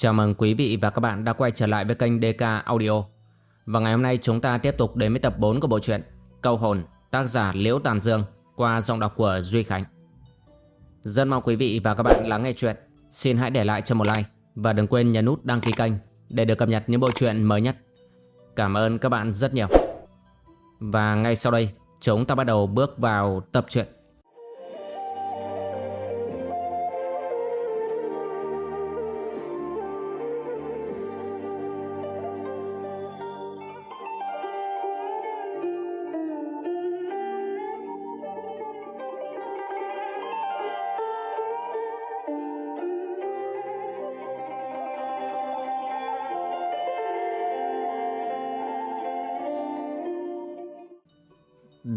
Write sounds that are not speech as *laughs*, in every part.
Chào mừng quý vị và các bạn đã quay trở lại với kênh DK Audio. Và ngày hôm nay chúng ta tiếp tục đến với tập 4 của bộ truyện Câu hồn, tác giả Liễu Tàn Dương qua giọng đọc của Duy Khánh. Rất mong quý vị và các bạn lắng nghe chuyện. Xin hãy để lại cho một like và đừng quên nhấn nút đăng ký kênh để được cập nhật những bộ truyện mới nhất. Cảm ơn các bạn rất nhiều. Và ngay sau đây, chúng ta bắt đầu bước vào tập truyện.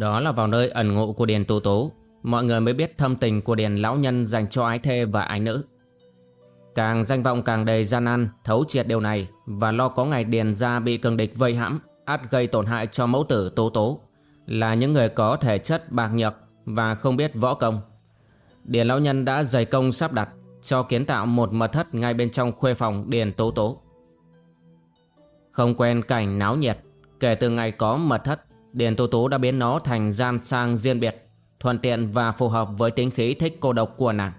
Đó là vào nơi ẩn ngụ của Điền Tú Tú Mọi người mới biết thâm tình của Điền Lão Nhân dành cho ái thê và ái nữ. Càng danh vọng càng đầy gian nan, Thấu triệt điều này Và lo có ngày Điền ra bị cường địch vây hãm, át gây tổn hại cho mẫu tử Tố Tố, Là những người có thể chất bạc nhược Và không biết võ công. Điền Lão Nhân đã dày công sắp đặt Cho kiến tạo một mật thất ngay bên trong khuê phòng Điền Tố Tố. Không quen cảnh náo nhiệt, Kể từ ngày có mật thất Điền tố tố đã biến nó thành gian sang riêng biệt, thuận tiện và phù hợp với tính khí thích cô độc của nàng.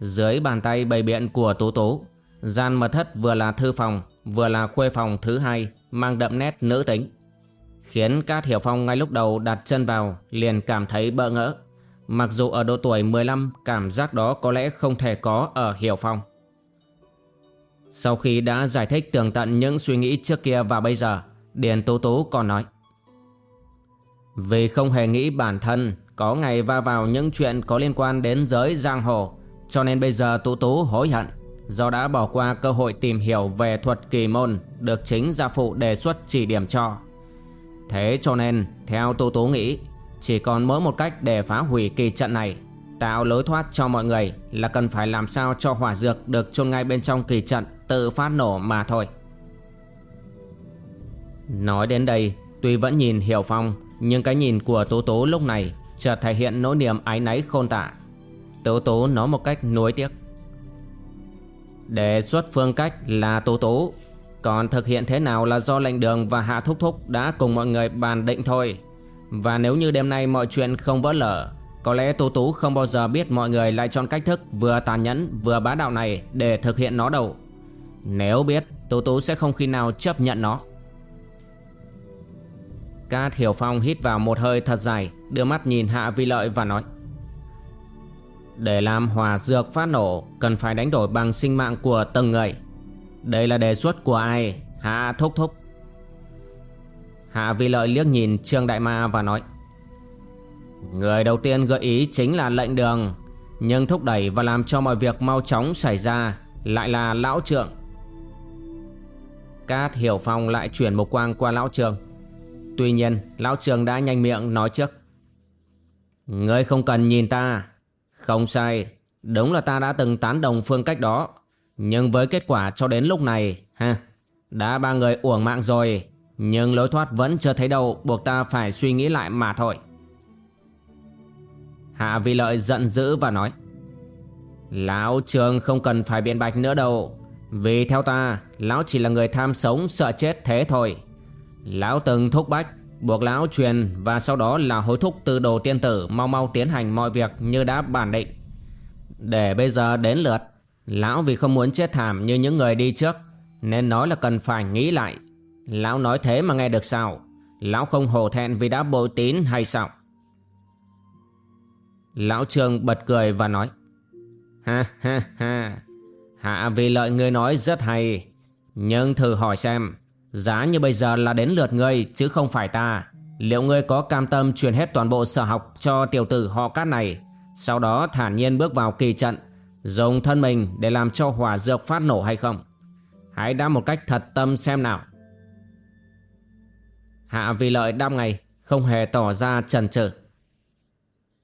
Dưới bàn tay bày biện của tố tố, gian mật thất vừa là thư phòng, vừa là khuê phòng thứ hai, mang đậm nét nữ tính. Khiến Cát Hiểu Phong ngay lúc đầu đặt chân vào liền cảm thấy bỡ ngỡ. Mặc dù ở độ tuổi 15 cảm giác đó có lẽ không thể có ở Hiểu Phong. Sau khi đã giải thích tường tận những suy nghĩ trước kia và bây giờ, Điền tố tố còn nói. Vì không hề nghĩ bản thân có ngày va vào những chuyện có liên quan đến giới giang hồ, Cho nên bây giờ Tú Tú hối hận. Do đã bỏ qua cơ hội tìm hiểu về thuật kỳ môn Được chính gia phụ đề xuất chỉ điểm cho. Thế cho nên, theo Tú Tú nghĩ, Chỉ còn mỗi một cách để phá hủy kỳ trận này, Tạo lối thoát cho mọi người Là cần phải làm sao cho hỏa dược được chôn ngay bên trong kỳ trận Tự phát nổ mà thôi. Nói đến đây, Tuy vẫn nhìn Hiểu Phong nhưng cái nhìn của Tố Tố lúc này chợt thể hiện nỗi niềm ái náy khôn tả. Tố Tố nói một cách nuối tiếc. Đề xuất phương cách là Tố Tố, còn thực hiện thế nào là do lệnh đường và Hạ Thúc Thúc đã cùng mọi người bàn định thôi. Và nếu như đêm nay mọi chuyện không vỡ lở, có lẽ Tố Tú không bao giờ biết mọi người lại chọn cách thức vừa tàn nhẫn vừa bá đạo này để thực hiện nó đâu. Nếu biết, Tố Tú sẽ không khi nào chấp nhận nó. Cát Hiểu Phong hít vào một hơi thật dài, Đưa mắt nhìn Hạ Vi Lợi và nói, Để làm hòa dược phát nổ, Cần phải đánh đổi bằng sinh mạng của từng người. Đây là đề xuất của ai? Hạ Thúc Thúc. Hạ Vi Lợi liếc nhìn Trương Đại Ma và nói, Người đầu tiên gợi ý chính là lệnh đường, Nhưng thúc đẩy và làm cho mọi việc mau chóng xảy ra Lại là Lão Trượng. Cát Hiểu Phong lại chuyển một quang qua Lão Trượng. Tuy nhiên, Lão Trường đã nhanh miệng nói trước. Ngươi không cần nhìn ta. Không sai, Đúng là ta đã từng tán đồng phương cách đó. Nhưng với kết quả cho đến lúc này, ha, Đã ba người uổng mạng rồi. Nhưng lối thoát vẫn chưa thấy đâu, Buộc ta phải suy nghĩ lại mà thôi. Hạ Vi Lợi giận dữ và nói, Lão Trường không cần phải biện bạch nữa đâu. Vì theo ta, Lão chỉ là người tham sống, sợ chết thế thôi. Lão từng thúc bách Buộc lão truyền và sau đó là hối thúc từ đồ tiên tử mau mau tiến hành mọi việc như đã bản định. Để bây giờ đến lượt, lão vì không muốn chết thảm như những người đi trước, nên nói là cần phải nghĩ lại. Lão nói thế mà nghe được sao? Lão không hổ thẹn vì đã bội tín hay sao? Lão Trương bật cười và nói Ha ha ha Hạ vì lợi ngươi nói rất hay Nhưng thử hỏi xem Giá như bây giờ là đến lượt ngươi, chứ không phải ta. Liệu ngươi có cam tâm truyền hết toàn bộ sở học cho tiểu tử họ cát này? Sau đó thản nhiên bước vào kỳ trận, Dùng thân mình để làm cho hỏa dược phát nổ hay không? Hãy đáp một cách thật tâm xem nào. Hạ vì lợi đáp ngày Không hề tỏ ra trần trừ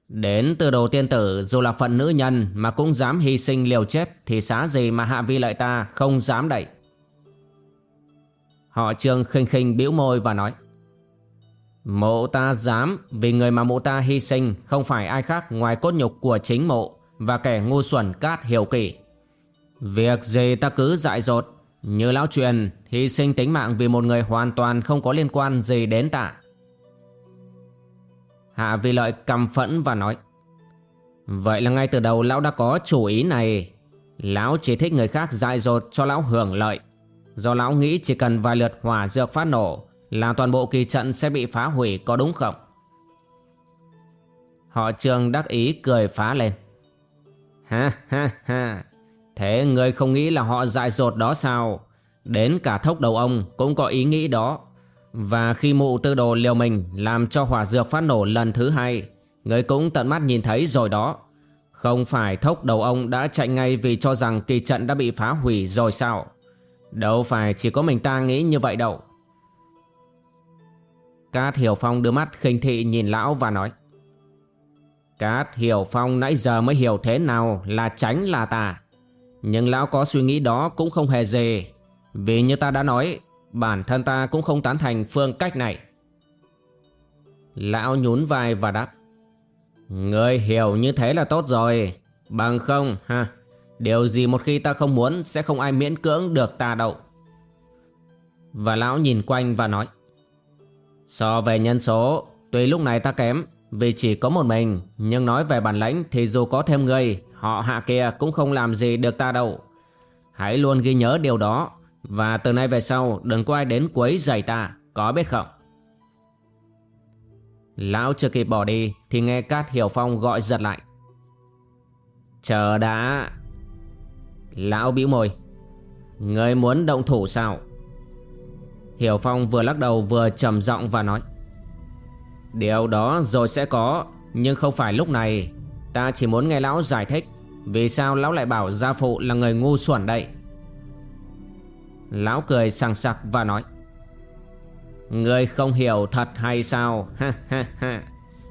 Đến từ đồ tiên tử, Dù là phận nữ nhân Mà cũng dám hy sinh liều chết, Thì xá gì mà hạ vi lợi ta không dám đẩy. Họ trương khinh khinh bĩu môi và nói, Mộ ta dám, vì người mà mộ ta hy sinh không phải ai khác ngoài cốt nhục của chính mộ và kẻ ngu xuẩn cát hiểu kỷ. Việc gì ta cứ dại dột? Như lão truyền, Hy sinh tính mạng vì một người hoàn toàn không có liên quan gì đến ta. Hạ vi lợi cầm phẫn và nói, Vậy là ngay từ đầu lão đã có chủ ý này. Lão chỉ thích người khác dại dột cho lão hưởng lợi. Do lão nghĩ chỉ cần vài lượt hỏa dược phát nổ Là toàn bộ kỳ trận sẽ bị phá hủy, có đúng không? Họ trường đắc ý cười phá lên. Ha ha ha. Thế người không nghĩ là họ dại dột đó sao? Đến cả thốc đầu ông cũng có ý nghĩ đó. Và khi mụ tư đồ liều mình Làm cho hỏa dược phát nổ lần thứ hai Người cũng tận mắt nhìn thấy rồi đó. Không phải thốc đầu ông đã chạy ngay Vì cho rằng kỳ trận đã bị phá hủy rồi sao? Đâu phải chỉ có mình ta nghĩ như vậy đâu. Cát Hiểu Phong đưa mắt khinh thị nhìn lão và nói, Cát Hiểu Phong nãy giờ mới hiểu thế nào là tránh là tà. Nhưng lão có suy nghĩ đó cũng không hề gì Vì như ta đã nói, Bản thân ta cũng không tán thành phương cách này. Lão nhún vai và đáp, Người hiểu như thế là tốt rồi, Bằng không, ha? Điều gì một khi ta không muốn, Sẽ không ai miễn cưỡng được ta đâu. Và lão nhìn quanh và nói, So về nhân số, Tuy lúc này ta kém, Vì chỉ có một mình, Nhưng nói về bản lãnh Thì dù có thêm người, Họ hạ kia cũng không làm gì được ta đâu. Hãy luôn ghi nhớ điều đó, Và từ nay về sau, Đừng có ai đến quấy giày ta, Có biết không? Lão chưa kịp bỏ đi Thì nghe Cát Hiểu Phong gọi giật lại, Chờ đã. Lão bĩu môi, Người muốn động thủ sao? Hiểu Phong vừa lắc đầu vừa trầm giọng và nói, Điều đó rồi sẽ có, Nhưng không phải lúc này. Ta chỉ muốn nghe lão giải thích Vì sao lão lại bảo gia phụ là người ngu xuẩn đây. Lão cười sằng sặc và nói Ngươi không hiểu thật hay sao? *laughs* Ha ha ha.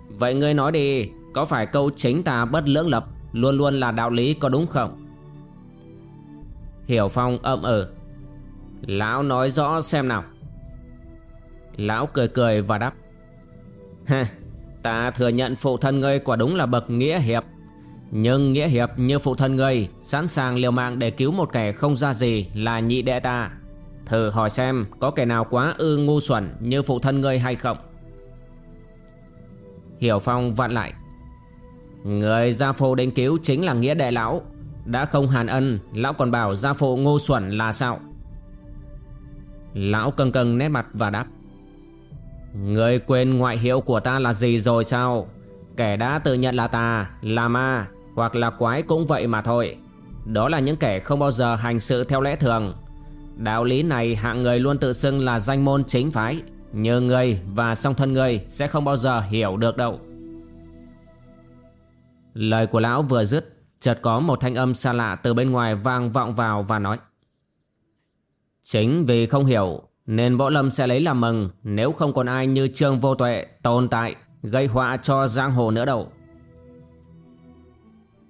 Vậy ngươi nói đi, Có phải câu chính ta bất lưỡng lập Luôn luôn là đạo lý có đúng không? Hiểu Phong âm ừ. Lão nói rõ xem nào. Lão cười cười và đáp. Ha Ta thừa nhận phụ thân ngươi quả đúng là bậc nghĩa hiệp. Nhưng nghĩa hiệp như phụ thân ngươi, Sẵn sàng liều mạng để cứu một kẻ không ra gì Là nhị đệ ta. Thử hỏi xem có kẻ nào quá ư ngu xuẩn Như phụ thân ngươi hay không? Hiểu Phong vặn lại. Người gia phụ đến cứu chính là nghĩa đệ lão. Đã không hàn ân, Lão còn bảo gia phụ Ngô xuẩn là sao? Lão cân cân nét mặt và đáp, Người quên ngoại hiệu của ta là gì rồi sao? Kẻ đã tự nhận là ta Là ma, Hoặc là quái cũng vậy mà thôi. Đó là những kẻ không bao giờ hành sự theo lẽ thường. Đạo lý này hạng người luôn tự xưng là danh môn chính phái Như người và song thân người sẽ không bao giờ hiểu được đâu. Lời của lão vừa dứt Chợt có một thanh âm xa lạ từ bên ngoài vang vọng vào và nói, Chính vì không hiểu, Nên võ lâm sẽ lấy làm mừng. Nếu không còn ai như trương vô tuệ tồn tại, Gây họa cho giang hồ nữa đâu.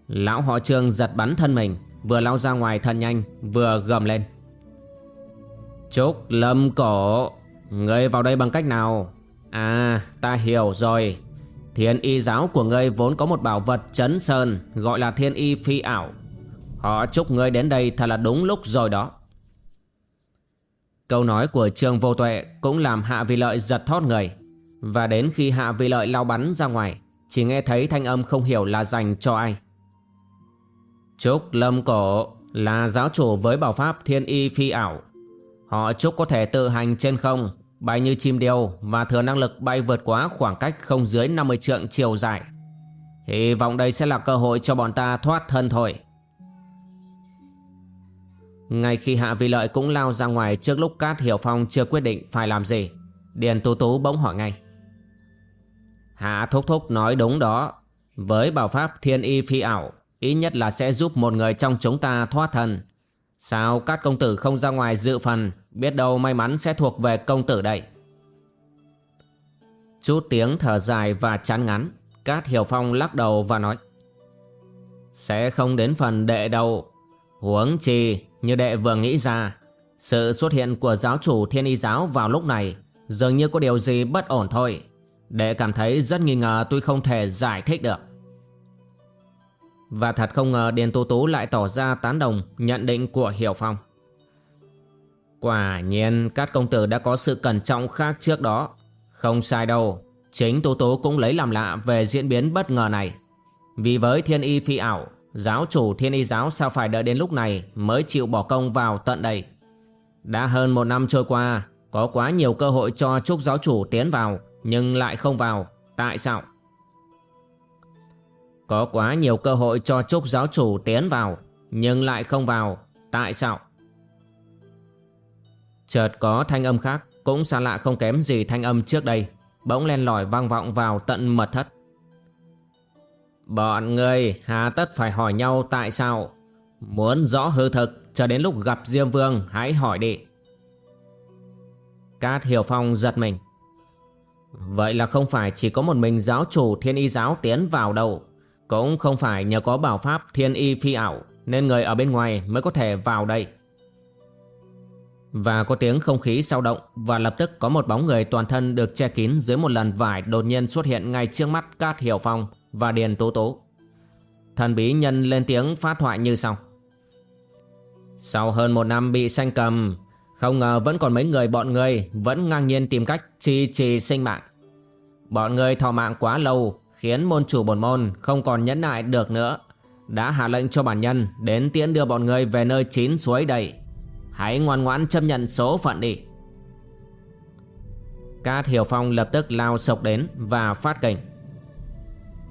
Lão họ trương giật bắn thân mình, Vừa lao ra ngoài thân nhanh, Vừa gầm lên. Trúc lâm cổ, Ngươi vào đây bằng cách nào? À ta hiểu rồi. Thiên y giáo của ngươi vốn có một bảo vật chấn sơn, Gọi là thiên y phi ảo. Họ chúc ngươi đến đây thật là đúng lúc rồi đó. Câu nói của Trương Vô Tuệ cũng làm Hạ vị Lợi giật thót người. Và đến khi Hạ vị Lợi lao bắn ra ngoài, Chỉ nghe thấy thanh âm không hiểu là dành cho ai. Trúc Lâm Cổ là giáo chủ với bảo pháp thiên y phi ảo. Họ chúc có thể tự hành trên không Bay như chim điêu Và thừa năng lực bay vượt quá khoảng cách không dưới 50 trượng chiều dài. Hy vọng đây sẽ là cơ hội cho bọn ta thoát thân thôi. Ngay khi Hạ Vi Lợi cũng lao ra ngoài trước lúc Cát Hiểu Phong chưa quyết định phải làm gì, Điền Tú Tú bỗng hỏi ngay. Hạ Thúc Thúc nói đúng đó. Với bảo pháp thiên y phi ảo, Ít nhất là sẽ giúp một người trong chúng ta thoát thân. Sao các công tử không ra ngoài dự phần Biết đâu may mắn sẽ thuộc về công tử đây. Chút tiếng thở dài và chán ngắn Cát Hiểu Phong lắc đầu và nói, Sẽ không đến phần đệ đâu Huống chi, như đệ vừa nghĩ ra, Sự xuất hiện của giáo chủ thiên y giáo vào lúc này Dường như có điều gì bất ổn thôi. Đệ cảm thấy rất nghi ngờ tôi không thể giải thích được. Và thật không ngờ Điền Tú Tú lại tỏ ra tán đồng nhận định của Hiểu Phong. Quả nhiên các công tử đã có sự cẩn trọng khác trước đó. Không sai đâu, chính Tú Tú cũng lấy làm lạ về diễn biến bất ngờ này. Vì với thiên y phi ảo, giáo chủ thiên y giáo sao phải đợi đến lúc này mới chịu bỏ công vào tận đây. Đã hơn một năm trôi qua, có quá nhiều cơ hội cho Trúc giáo chủ tiến vào, nhưng lại không vào. Tại sao? Có quá nhiều cơ hội cho Trúc giáo chủ tiến vào, nhưng lại không vào. Tại sao? Chợt có thanh âm khác, cũng xa lạ không kém gì thanh âm trước đây, bỗng len lỏi vang vọng vào tận mật thất. Bọn người hà tất phải hỏi nhau tại sao? Muốn rõ hư thực Cho đến lúc gặp Diêm Vương hãy hỏi đi. Cát Hiểu Phong giật mình. Vậy là không phải chỉ có một mình giáo chủ thiên y giáo tiến vào đâu Cũng không phải nhờ có bảo pháp thiên y phi ảo Nên người ở bên ngoài mới có thể vào đây. Và có tiếng không khí sao động Và lập tức có một bóng người toàn thân được che kín dưới một lần vải đột nhiên xuất hiện ngay trước mắt Cát Hiểu Phong và Điền Tố Tố. Thần bí nhân lên tiếng phát thoại như sau. Sau hơn một năm bị sanh cầm, không ngờ vẫn còn mấy người bọn người vẫn ngang nhiên tìm cách trì trì sinh mạng. Bọn người thọ mạng quá lâu khiến môn chủ bổn môn không còn nhẫn nại được nữa. Đã hạ lệnh cho bản nhân đến tiễn đưa bọn người về nơi chín suối đầy. Hãy ngoan ngoãn chấp nhận số phận đi. Cát Hiểu Phong lập tức lao sộc đến và phát kình.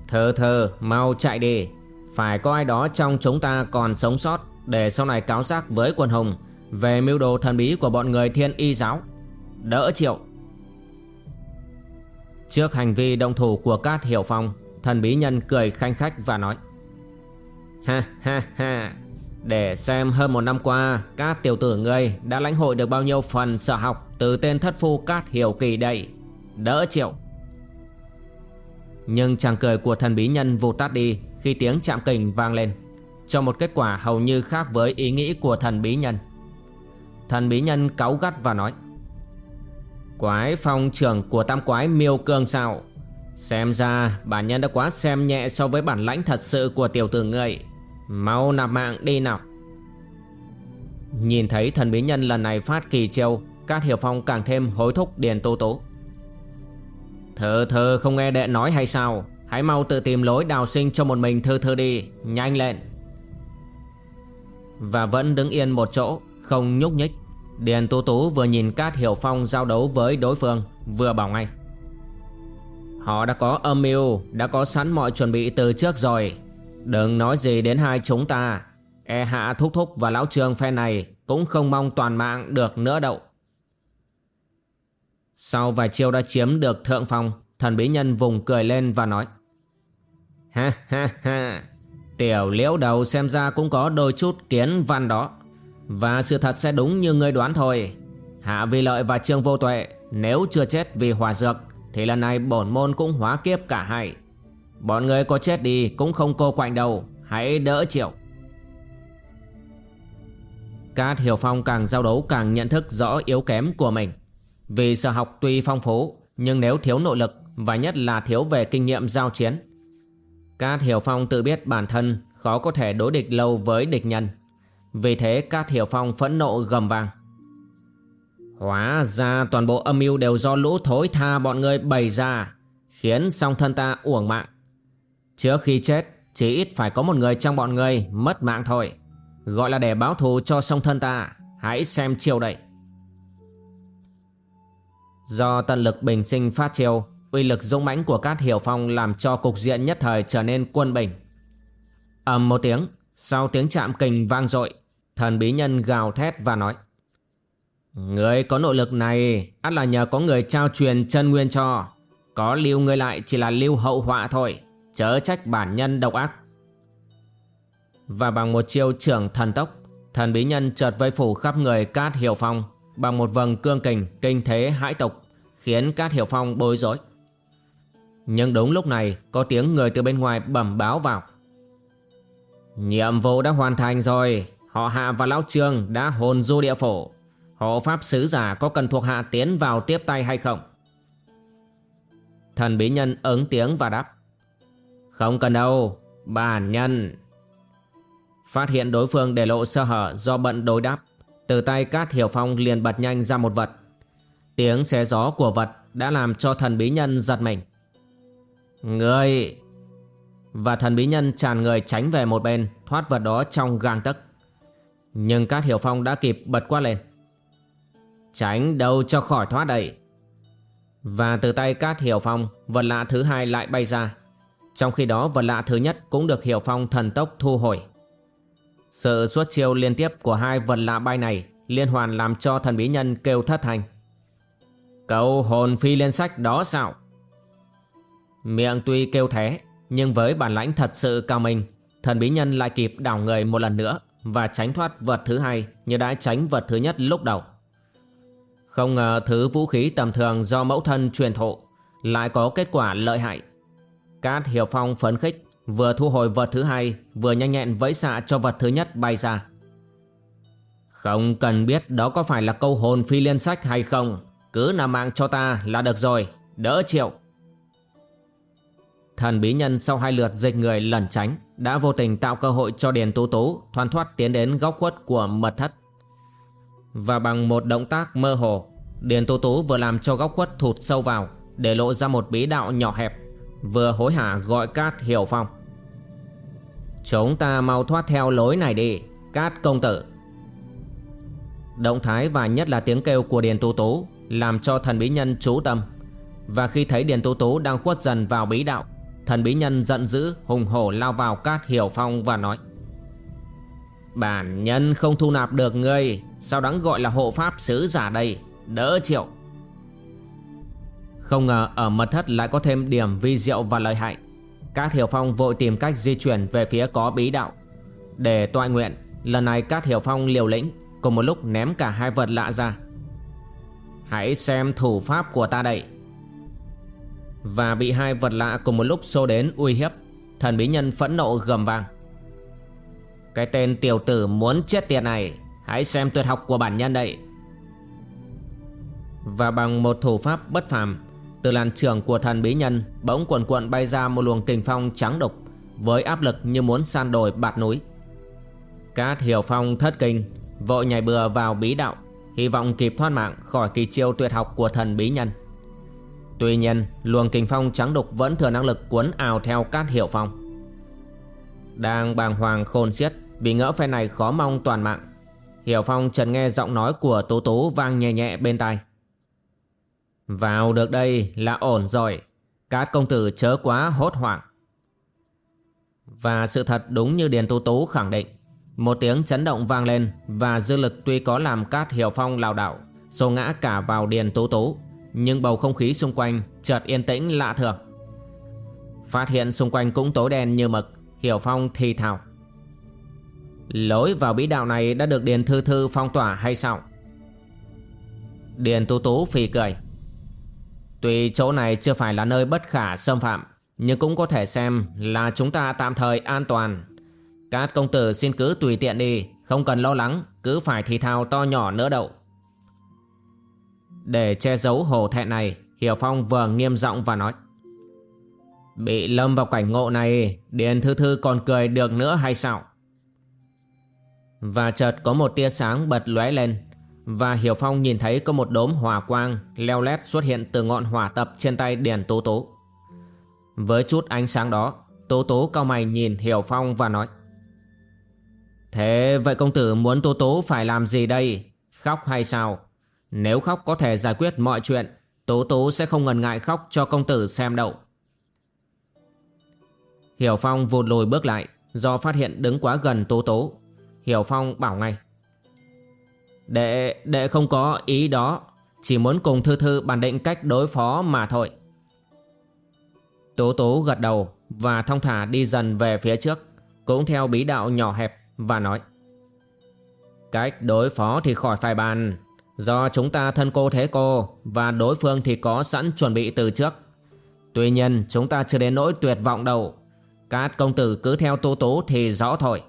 Thơ thơ mau chạy đi Phải có ai đó trong chúng ta còn sống sót Để sau này cáo giác với quân hùng Về mưu đồ thần bí của bọn người thiên y giáo Đỡ chịu Trước hành vi động thủ của Cát Hiểu Phong, Thần bí nhân cười khanh khách và nói, Ha ha ha để xem hơn một năm qua, Các tiểu tử ngươi đã lãnh hội được bao nhiêu phần sở học Từ tên thất phu Cát Hiểu Kỳ đây. Đỡ chịu. Nhưng chàng cười của thần bí nhân vụt tắt đi Khi tiếng chạm kình vang lên, Cho một kết quả hầu như khác với ý nghĩ của thần bí nhân. Thần bí nhân cáu gắt và nói, Quái phong trưởng của tam quái miêu cương sao? Xem ra bản nhân đã quá xem nhẹ so với bản lãnh thật sự của tiểu tử người Mau nạp mạng đi nào. Nhìn thấy thần bí nhân lần này phát kỳ chiêu Cát Hiểu Phong càng thêm hối thúc Điền Tô Tố. Thơ thơ không nghe đệ nói hay sao? Hãy mau tự tìm lối đào sinh cho một mình thơ thơ đi, Nhanh lên. Và vẫn đứng yên một chỗ, Không nhúc nhích. Điền Tú Tú vừa nhìn Cát Hiểu Phong giao đấu với đối phương, Vừa bảo ngay. Họ đã có âm mưu, Đã có sẵn mọi chuẩn bị từ trước rồi. Đừng nói gì đến hai chúng ta. E hạ, thúc thúc và lão trường phe này Cũng không mong toàn mạng được nữa đâu. Sau vài chiêu đã chiếm được thượng phong, Thần bí nhân vùng cười lên và nói, Ha ha ha. Tiểu liễu đầu xem ra cũng có đôi chút kiến văn đó. Và sự thật sẽ đúng như ngươi đoán thôi. Hạ Vi Lợi và Trương Vô Tuệ, Nếu chưa chết vì hòa dược, Thì lần này bổn môn cũng hóa kiếp cả hai. Bọn người có chết đi cũng không cô quạnh đâu Hãy đỡ chịu Cát Hiểu Phong càng giao đấu càng nhận thức rõ yếu kém của mình vì sở học tuy phong phú nhưng nếu thiếu nội lực và nhất là thiếu về kinh nghiệm giao chiến. Cát Hiểu Phong tự biết bản thân khó có thể đối địch lâu với địch nhân. Vì thế Cát Hiểu Phong phẫn nộ gầm vang. Hóa ra toàn bộ âm mưu đều do lũ thối tha bọn người bày ra, khiến song thân ta uổng mạng. Trước khi chết, chỉ ít phải có một người trong bọn người mất mạng thôi. Gọi là để báo thù cho song thân ta, hãy xem chiêu đậy. Do tận lực bình sinh phát chiêu, uy lực dũng mãnh của Cát Hiểu Phong làm cho cục diện nhất thời trở nên quân bình. ầm một tiếng, sau tiếng chạm kình vang dội, thần bí nhân gào thét và nói: Người có nội lực này, ắt là nhờ có người trao truyền chân nguyên cho. Có lưu người lại chỉ là lưu hậu họa thôi, chớ trách bản nhân độc ác. Và bằng một chiêu trưởng thần tốc, thần bí nhân chợt vây phủ khắp người Cát Hiểu Phong bằng một vầng cương kình kinh thế hãi tục khiến Cát Hiểu Phong bối rối. Nhưng đúng lúc này có tiếng người từ bên ngoài bẩm báo vào. Nhiệm vụ đã hoàn thành rồi, họ Hạ và Lão Trương đã hồn du địa phổ. Hộ pháp sứ giả có cần thuộc hạ tiến vào tiếp tay hay không? Thần bí nhân ứng tiếng và đáp. Không cần đâu, bản nhân, Phát hiện đối phương để lộ sơ hở do bận đối đáp Từ tay Cát Hiểu Phong liền bật nhanh ra một vật. Tiếng xé gió của vật đã làm cho thần bí nhân giật mình. Người Và thần bí nhân tràn người tránh về một bên Thoát vật đó trong gang tấc. Nhưng Cát Hiểu Phong đã kịp bật qua lên. Tránh đâu cho khỏi thoát đây. Và từ tay Cát Hiểu Phong Vật lạ thứ hai lại bay ra. Trong khi đó, vật lạ thứ nhất Cũng được Hiểu Phong thần tốc thu hồi. Sự xuất chiêu liên tiếp của hai vật lạ bay này Liên hoàn làm cho thần bí nhân kêu thất thành cậu hồn phi lên sách đó sao? Miệng tuy kêu thế, Nhưng với bản lãnh thật sự cao minh, Thần bí nhân lại kịp đảo người một lần nữa Và tránh thoát vật thứ hai Như đã tránh vật thứ nhất lúc đầu. Không ngờ thứ vũ khí tầm thường Do mẫu thân truyền thụ Lại có kết quả lợi hại. Cát Hiểu Phong phấn khích, Vừa thu hồi vật thứ hai, Vừa nhanh nhẹn vẫy xạ cho vật thứ nhất bay ra. Không cần biết đó có phải là câu hồn phi liên sách hay không, cứ nằm mạng cho ta là được rồi, Đỡ chịu. Thần bí nhân sau hai lượt dịch người lẩn tránh, Đã vô tình tạo cơ hội cho Điền Tú Tú Thoăn thoát tiến đến góc khuất của mật thất. Và bằng một động tác mơ hồ, Điền Tú Tú vừa làm cho góc khuất thụt sâu vào, Để lộ ra một bí đạo nhỏ hẹp. Vừa hối hả gọi Cát Hiểu Phong. Chúng ta mau thoát theo lối này đi, Cát công tử. Động thái và nhất là tiếng kêu của Điền Tú Tú làm cho thần bí nhân chú tâm. Và khi thấy Điền Tú Tú đang khuất dần vào bí đạo, Thần bí nhân giận dữ, hùng hổ lao vào cát hiểu phong và nói, Bản nhân không thu nạp được ngươi, Sao đáng gọi là hộ pháp sứ giả đây? Đỡ chịu. Không ngờ ở mật thất lại có thêm điểm vi diệu và lợi hại. Cát Hiểu Phong vội tìm cách di chuyển về phía có bí đạo. Để toại nguyện, Lần này Cát Hiểu Phong liều lĩnh, Cùng một lúc ném cả hai vật lạ ra. Hãy xem thủ pháp của ta đây. Và bị hai vật lạ cùng một lúc xô đến uy hiếp, Thần bí nhân phẫn nộ gầm vang. Cái tên tiểu tử muốn chết tiệt này, Hãy xem tuyệt học của bản nhân đây. Và bằng một thủ pháp bất phàm từ làn trường của thần bí nhân, Bỗng quần cuộn bay ra một luồng kình phong trắng đục Với áp lực như muốn san đồi bạt núi. Cát hiểu phong thất kinh, Vội nhảy bừa vào bí đạo, Hy vọng kịp thoát mạng khỏi kỳ chiêu tuyệt học của thần bí nhân. Tuy nhiên, luồng kình phong trắng đục vẫn thừa năng lực cuốn ào theo cát hiểu phong. Đang bàng hoàng khôn xiết, vì ngỡ phe này khó mong toàn mạng, Hiểu Phong chợt nghe giọng nói của Tú Tú vang nhẹ nhẹ bên tai. Vào được đây là ổn rồi Cát công tử chớ quá hốt hoảng Và sự thật đúng như Điền Tú Tú khẳng định một tiếng chấn động vang lên và dư lực tuy có làm cát hiểu phong lảo đảo, xô ngã cả vào điền tú tú, nhưng bầu không khí xung quanh chợt yên tĩnh lạ thường. Phát hiện xung quanh cũng tối đen như mực, hiểu phong thì thào. Lối vào bí đạo này đã được Điền Thư Thư phong tỏa hay sao? Điền Tú Tú phì cười. Tuy chỗ này chưa phải là nơi bất khả xâm phạm, nhưng cũng có thể xem là chúng ta tạm thời an toàn. Các công tử xin cứ tùy tiện đi Không cần lo lắng Cứ phải thì thào to nhỏ nữa đâu Để che giấu hổ thẹn này Hiểu Phong vừa nghiêm giọng và nói Bị lâm vào cảnh ngộ này Điền Thư Thư còn cười được nữa hay sao? Và chợt có một tia sáng bật lóe lên. Và Hiểu Phong nhìn thấy có một đốm hỏa quang Leo lét xuất hiện từ ngọn hỏa tập trên tay Điền Tố Tố Với chút ánh sáng đó Tố Tố cao mày nhìn Hiểu Phong và nói Thế vậy công tử muốn Tố Tố phải làm gì đây? Khóc hay sao? Nếu khóc có thể giải quyết mọi chuyện, Tố Tố sẽ không ngần ngại khóc cho công tử xem đâu. Hiểu Phong vụt lùi bước lại, do phát hiện đứng quá gần Tố Tố. Hiểu Phong bảo ngay. Đệ, đệ không có ý đó, chỉ muốn cùng Thư Thư bàn định cách đối phó mà thôi. Tố Tố gật đầu và thong thả đi dần về phía trước, cũng theo bí đạo nhỏ hẹp và nói. Cách đối phó thì khỏi phải bàn. Do chúng ta thân cô thế cô Và đối phương thì có sẵn chuẩn bị từ trước. Tuy nhiên chúng ta chưa đến nỗi tuyệt vọng đâu. Các công tử cứ theo Tô Tố thì rõ thôi.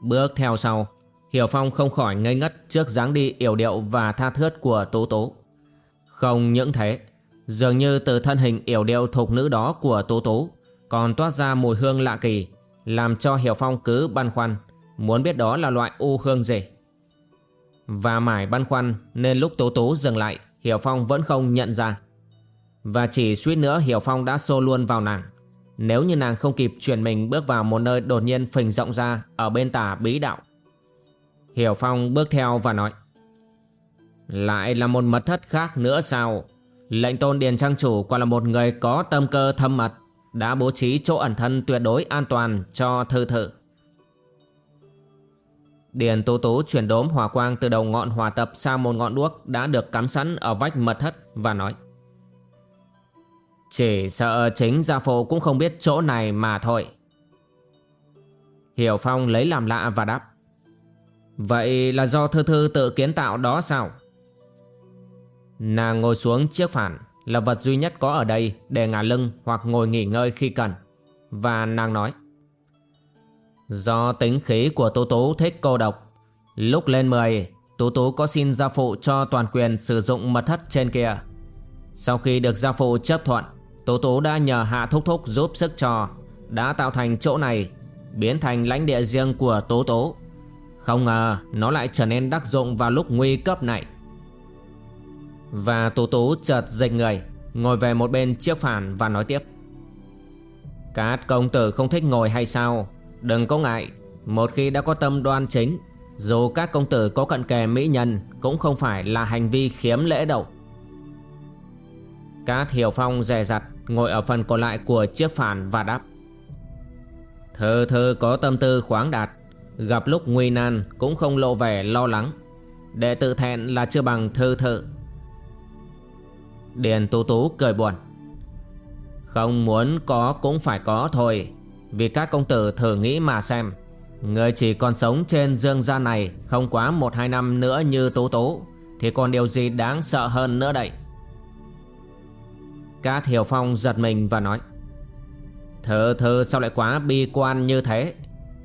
Bước theo sau, Hiểu Phong không khỏi ngây ngất trước dáng đi yểu điệu và tha thướt của Tố Tố. Không những thế, Dường như từ thân hình yểu điệu thục nữ đó của Tố Tố Còn toát ra mùi hương lạ kỳ, Làm cho Hiểu Phong cứ băn khoăn, Muốn biết đó là loại u hương gì. Và mải băn khoăn Nên lúc Tố Tố dừng lại, Hiểu Phong vẫn không nhận ra. Và chỉ suýt nữa Hiểu Phong đã xô luôn vào nàng. Nếu như nàng không kịp chuyển mình bước vào một nơi đột nhiên phình rộng ra Ở bên tả bí đạo. Hiểu Phong bước theo và nói, Lại là một mật thất khác nữa sao? Lệnh tôn Điền Trang Chủ quả là một người có tâm cơ thâm mật, Đã bố trí chỗ ẩn thân tuyệt đối an toàn cho thư thự. Điền Tố Tố chuyển đốm hỏa quang từ đầu ngọn hỏa tập sang một ngọn đuốc đã được cắm sẵn ở vách mật thất và nói chỉ sợ chính gia phụ cũng không biết chỗ này mà thôi Hiểu Phong lấy làm lạ và đáp Vậy là do thư thư tự kiến tạo đó sao? Nàng ngồi xuống chiếc phản là vật duy nhất có ở đây để ngả lưng hoặc ngồi nghỉ ngơi khi cần. Và nàng nói, Do tính khí của Tú Tú thích cô độc, Lúc lên 10 Tú Tú có xin gia phụ cho toàn quyền sử dụng mật thất trên kia Sau khi được gia phụ chấp thuận Tố Tố đã nhờ Hạ Thúc Thúc giúp sức cho, Đã tạo thành chỗ này, Biến thành lãnh địa riêng của Tố Tố. Không ngờ nó lại trở nên đắc dụng vào lúc nguy cấp này. Và Tố Tố chợt dịch người, Ngồi về một bên chiếc phản và nói tiếp. Các công tử không thích ngồi hay sao? Đừng có ngại, Một khi đã có tâm đoan chính, Dù các công tử có cận kề mỹ nhân, Cũng không phải là hành vi khiếm lễ đâu. Cát Hiểu Phong dè dặt. Ngồi ở phần còn lại của chiếc phản và đáp. Thơ thơ có tâm tư khoáng đạt, Gặp lúc nguy nan cũng không lộ vẻ lo lắng. Đệ tự thẹn là chưa bằng thơ thơ Điền Tú Tú cười buồn. Không muốn có cũng phải có thôi, vì các công tử thử nghĩ mà xem. Người chỉ còn sống trên dương gian này Không quá một hai năm nữa như Tú Tú, Thì còn điều gì đáng sợ hơn nữa đây? Cát Hiểu Phong giật mình và nói Thư Thư sao lại quá bi quan như thế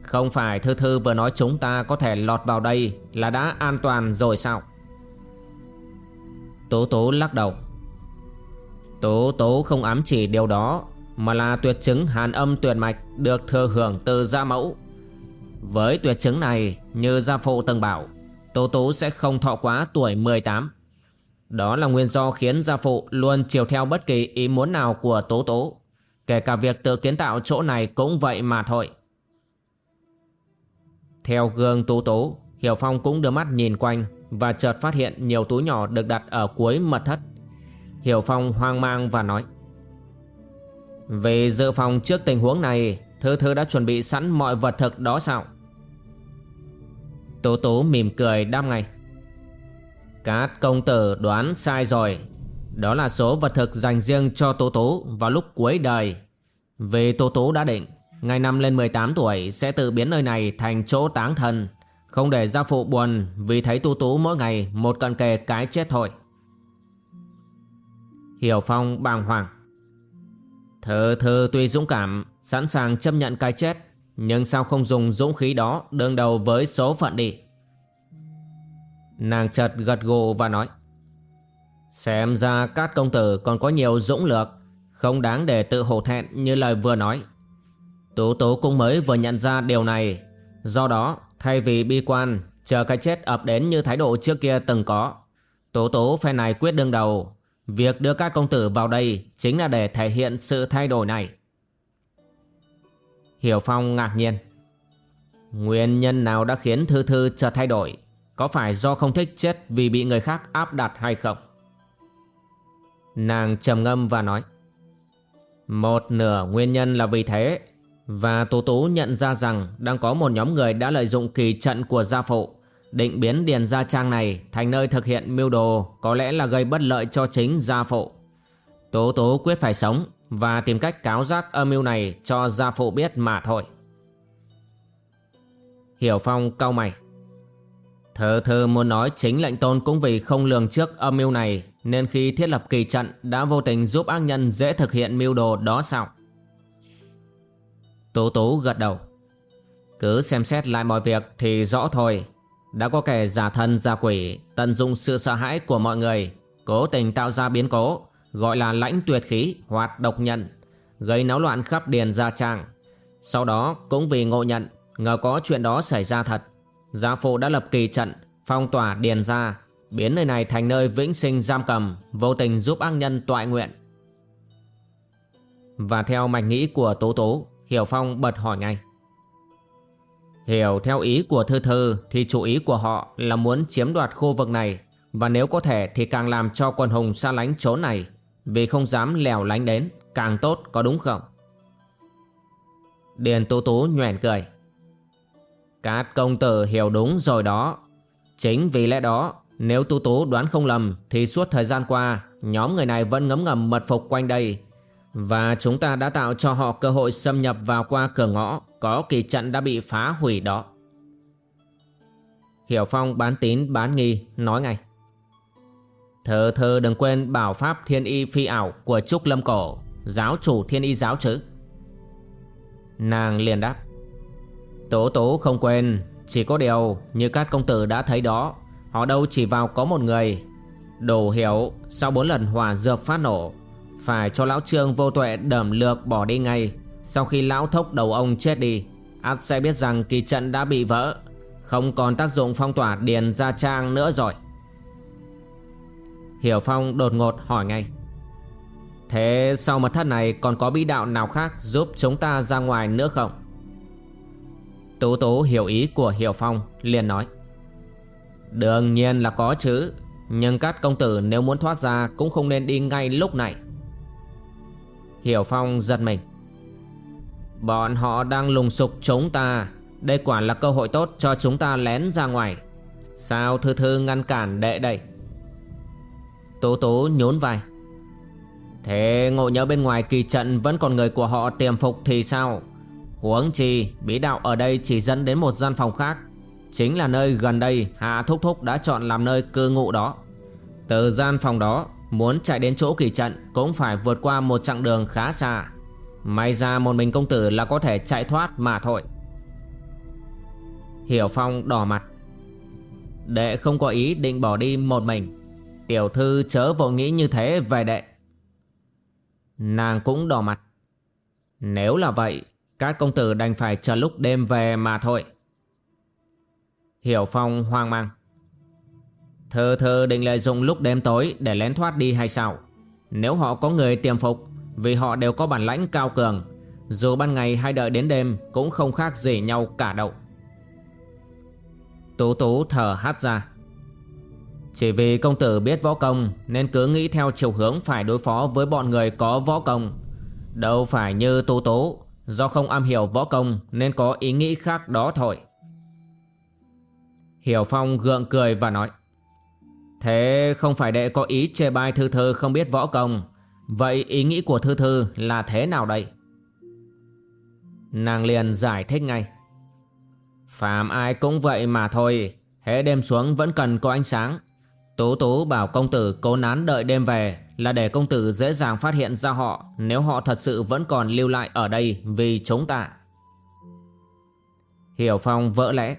Không phải Thư Thư vừa nói chúng ta có thể lọt vào đây Là đã an toàn rồi sao Tố Tố lắc đầu Tố Tố không ám chỉ điều đó mà là tuyệt chứng hàn âm tuyệt mạch được thừa hưởng từ gia mẫu. Với tuyệt chứng này, như gia phụ từng bảo, Tố Tố sẽ không thọ quá tuổi 18. Đó là nguyên do khiến gia phụ luôn chiều theo bất kỳ ý muốn nào của Tố Tố. Kể cả việc tự kiến tạo chỗ này cũng vậy mà thôi. Theo gương Tố Tố, Hiểu Phong cũng đưa mắt nhìn quanh và chợt phát hiện nhiều túi nhỏ được đặt ở cuối mật thất. Hiểu Phong hoang mang và nói về dự phòng trước tình huống này Thư Thư đã chuẩn bị sẵn mọi vật thực đó sao Tố Tố mỉm cười đam ngay các công tử đoán sai rồi. Đó là số vật thực dành riêng cho Tố Tố vào lúc cuối đời. Vì Tố Tố đã định, Ngày năm lên 18 tuổi sẽ tự biến nơi này thành chỗ táng thân. Không để gia phụ buồn vì thấy Tố Tố mỗi ngày một cận kề cái chết thôi. Hiểu Phong bàng hoàng. Thơ thơ tuy dũng cảm, Sẵn sàng chấp nhận cái chết, Nhưng sao không dùng dũng khí đó Đương đầu với số phận đi? Nàng chợt gật gù và nói, Xem ra các công tử còn có nhiều dũng lược, Không đáng để tự hổ thẹn như lời vừa nói Tú Tú cũng mới vừa nhận ra điều này, Do đó thay vì bi quan Chờ cái chết ập đến như thái độ trước kia từng có Tố tố phe này quyết đương đầu Việc đưa các công tử vào đây chính là để thể hiện sự thay đổi này. Hiểu Phong ngạc nhiên. Nguyên nhân nào đã khiến Thư Thư chợt thay đổi? Có phải do không thích chết vì bị người khác áp đặt hay không? Nàng trầm ngâm và nói. Một nửa nguyên nhân là vì thế. Và Tú Tú nhận ra rằng đang có một nhóm người đã lợi dụng kỳ trận của gia phụ, định biến Điền Gia Trang này thành nơi thực hiện mưu đồ có lẽ là gây bất lợi cho chính gia phụ. Tố tố quyết phải sống và tìm cách cáo giác âm mưu này cho gia phụ biết mà thôi. Hiểu Phong cau mày. Thơ thơ muốn nói chính lệnh tôn cũng vì không lường trước âm mưu này, nên khi thiết lập kỳ trận, đã vô tình giúp ác nhân dễ thực hiện mưu đồ đó sao? Tố tố gật đầu. Cứ xem xét lại mọi việc thì rõ thôi đã có kẻ giả thân, giả quỷ, Tận dụng sự sợ hãi của mọi người, Cố tình tạo ra biến cố, Gọi là lãnh tuyệt khí hoặc độc nhận, Gây náo loạn khắp điền gia trang Sau đó, cũng vì ngộ nhận, Ngờ có chuyện đó xảy ra thật Gia phụ đã lập kỳ trận, Phong tỏa điền ra Biến nơi này thành nơi vĩnh sinh giam cầm, Vô tình giúp ác nhân toại nguyện. Và theo mạch nghĩ của Tố Tố, Hiểu Phong bật hỏi ngay. Hiểu, theo ý của Thư Thư Thì chủ ý của họ là muốn chiếm đoạt khu vực này, Và nếu có thể thì càng làm cho quần hùng xa lánh chỗ này, Vì không dám lèo lánh đến, Càng tốt, có đúng không? Điền tố tố nhoẻn cười. Các công tử hiểu đúng rồi đó. Chính vì lẽ đó, Nếu Tú Tú đoán không lầm, Thì suốt thời gian qua, Nhóm người này vẫn ngấm ngầm mật phục quanh đây. Và chúng ta đã tạo cho họ cơ hội xâm nhập vào qua cửa ngõ, Có kỳ trận đã bị phá hủy đó. Hiểu Phong bán tín, bán nghi, Nói ngay. Thơ thơ đừng quên bảo pháp thiên y phi ảo Của Trúc Lâm Cổ, Giáo chủ thiên y giáo chứ. Nàng liền đáp. Tố tố không quên, Chỉ có điều như các công tử đã thấy đó, Họ đâu chỉ vào có một người. Đồ hiểu Sau bốn lần hỏa dược phát nổ, Phải cho lão trương vô tuệ đẩm lược bỏ đi ngay. Sau khi lão thốc đầu ông chết đi, ắt sẽ biết rằng kỳ trận đã bị vỡ, Không còn tác dụng phong tỏa điền gia trang nữa rồi. Hiểu Phong đột ngột hỏi ngay, Thế sau mật thất này còn có bí đạo nào khác giúp chúng ta ra ngoài nữa không? Tú Tú hiểu ý của Hiểu Phong, liền nói. Đương nhiên là có chứ, Nhưng các công tử nếu muốn thoát ra cũng không nên đi ngay lúc này. Hiểu Phong giật mình. Bọn họ đang lùng sục chúng ta, Đây quả là cơ hội tốt cho chúng ta lén ra ngoài. Sao thư thư ngăn cản đệ đây? Tú Tú nhún vai. Thế ngộ nhớ bên ngoài kỳ trận vẫn còn người của họ tiềm phục thì sao? Huống chi, bí đạo ở đây chỉ dẫn đến một gian phòng khác. Chính là nơi gần đây Hạ Thúc Thúc đã chọn làm nơi cư ngụ đó. Từ gian phòng đó, Muốn chạy đến chỗ kỳ trận Cũng phải vượt qua một chặng đường khá xa. May ra một mình công tử là có thể chạy thoát mà thôi. Hiểu Phong đỏ mặt. Đệ không có ý định bỏ đi một mình. Tiểu thư chớ vội nghĩ như thế về đệ. Nàng cũng đỏ mặt. Nếu là vậy các công tử đành phải chờ lúc đêm về mà thôi. Hiểu Phong hoang mang. Thơ thơ định lợi dụng lúc đêm tối Để lén thoát đi hay sao? Nếu họ có người tiềm phục, Vì họ đều có bản lãnh cao cường, Dù ban ngày hay đợi đến đêm Cũng không khác gì nhau cả đâu. Tú tú thở hát ra. Chỉ vì công tử biết võ công Nên cứ nghĩ theo chiều hướng phải đối phó với bọn người có võ công. Đâu phải như tú tố Do không am hiểu võ công Nên có ý nghĩ khác đó thôi. Hiểu Phong gượng cười và nói, Thế không phải đệ có ý chê bai Thư Thư không biết võ công. Vậy ý nghĩ của Thư Thư là thế nào đây? Nàng liền giải thích ngay Phạm ai cũng vậy mà thôi, Hễ đêm xuống vẫn cần có ánh sáng. Tú Tú bảo công tử cố nán đợi đêm về là để công tử dễ dàng phát hiện ra họ nếu họ thật sự vẫn còn lưu lại ở đây vì chống tạ. Hiểu Phong vỡ lẽ.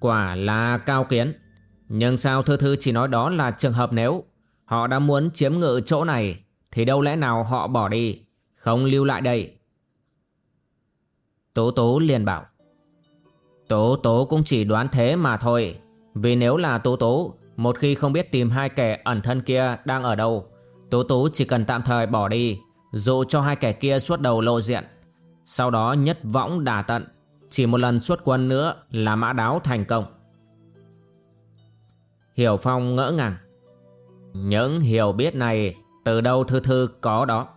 Quả là cao kiến. Nhưng sao Thư Thư chỉ nói đó là trường hợp nếu họ đã muốn chiếm ngự chỗ này thì đâu lẽ nào họ bỏ đi, không lưu lại đây. Tố Tố liền bảo. Tố Tố cũng chỉ đoán thế mà thôi. Vì nếu là Tố Tố một khi không biết tìm hai kẻ ẩn thân kia đang ở đâu Tú Tú chỉ cần tạm thời bỏ đi Dụ cho hai kẻ kia suốt đầu lộ diện. Sau đó nhất võng đả tận, Chỉ một lần xuất quân nữa là mã đáo thành công. Hiểu Phong ngỡ ngàng. Những hiểu biết này Từ đâu thư thư có đó?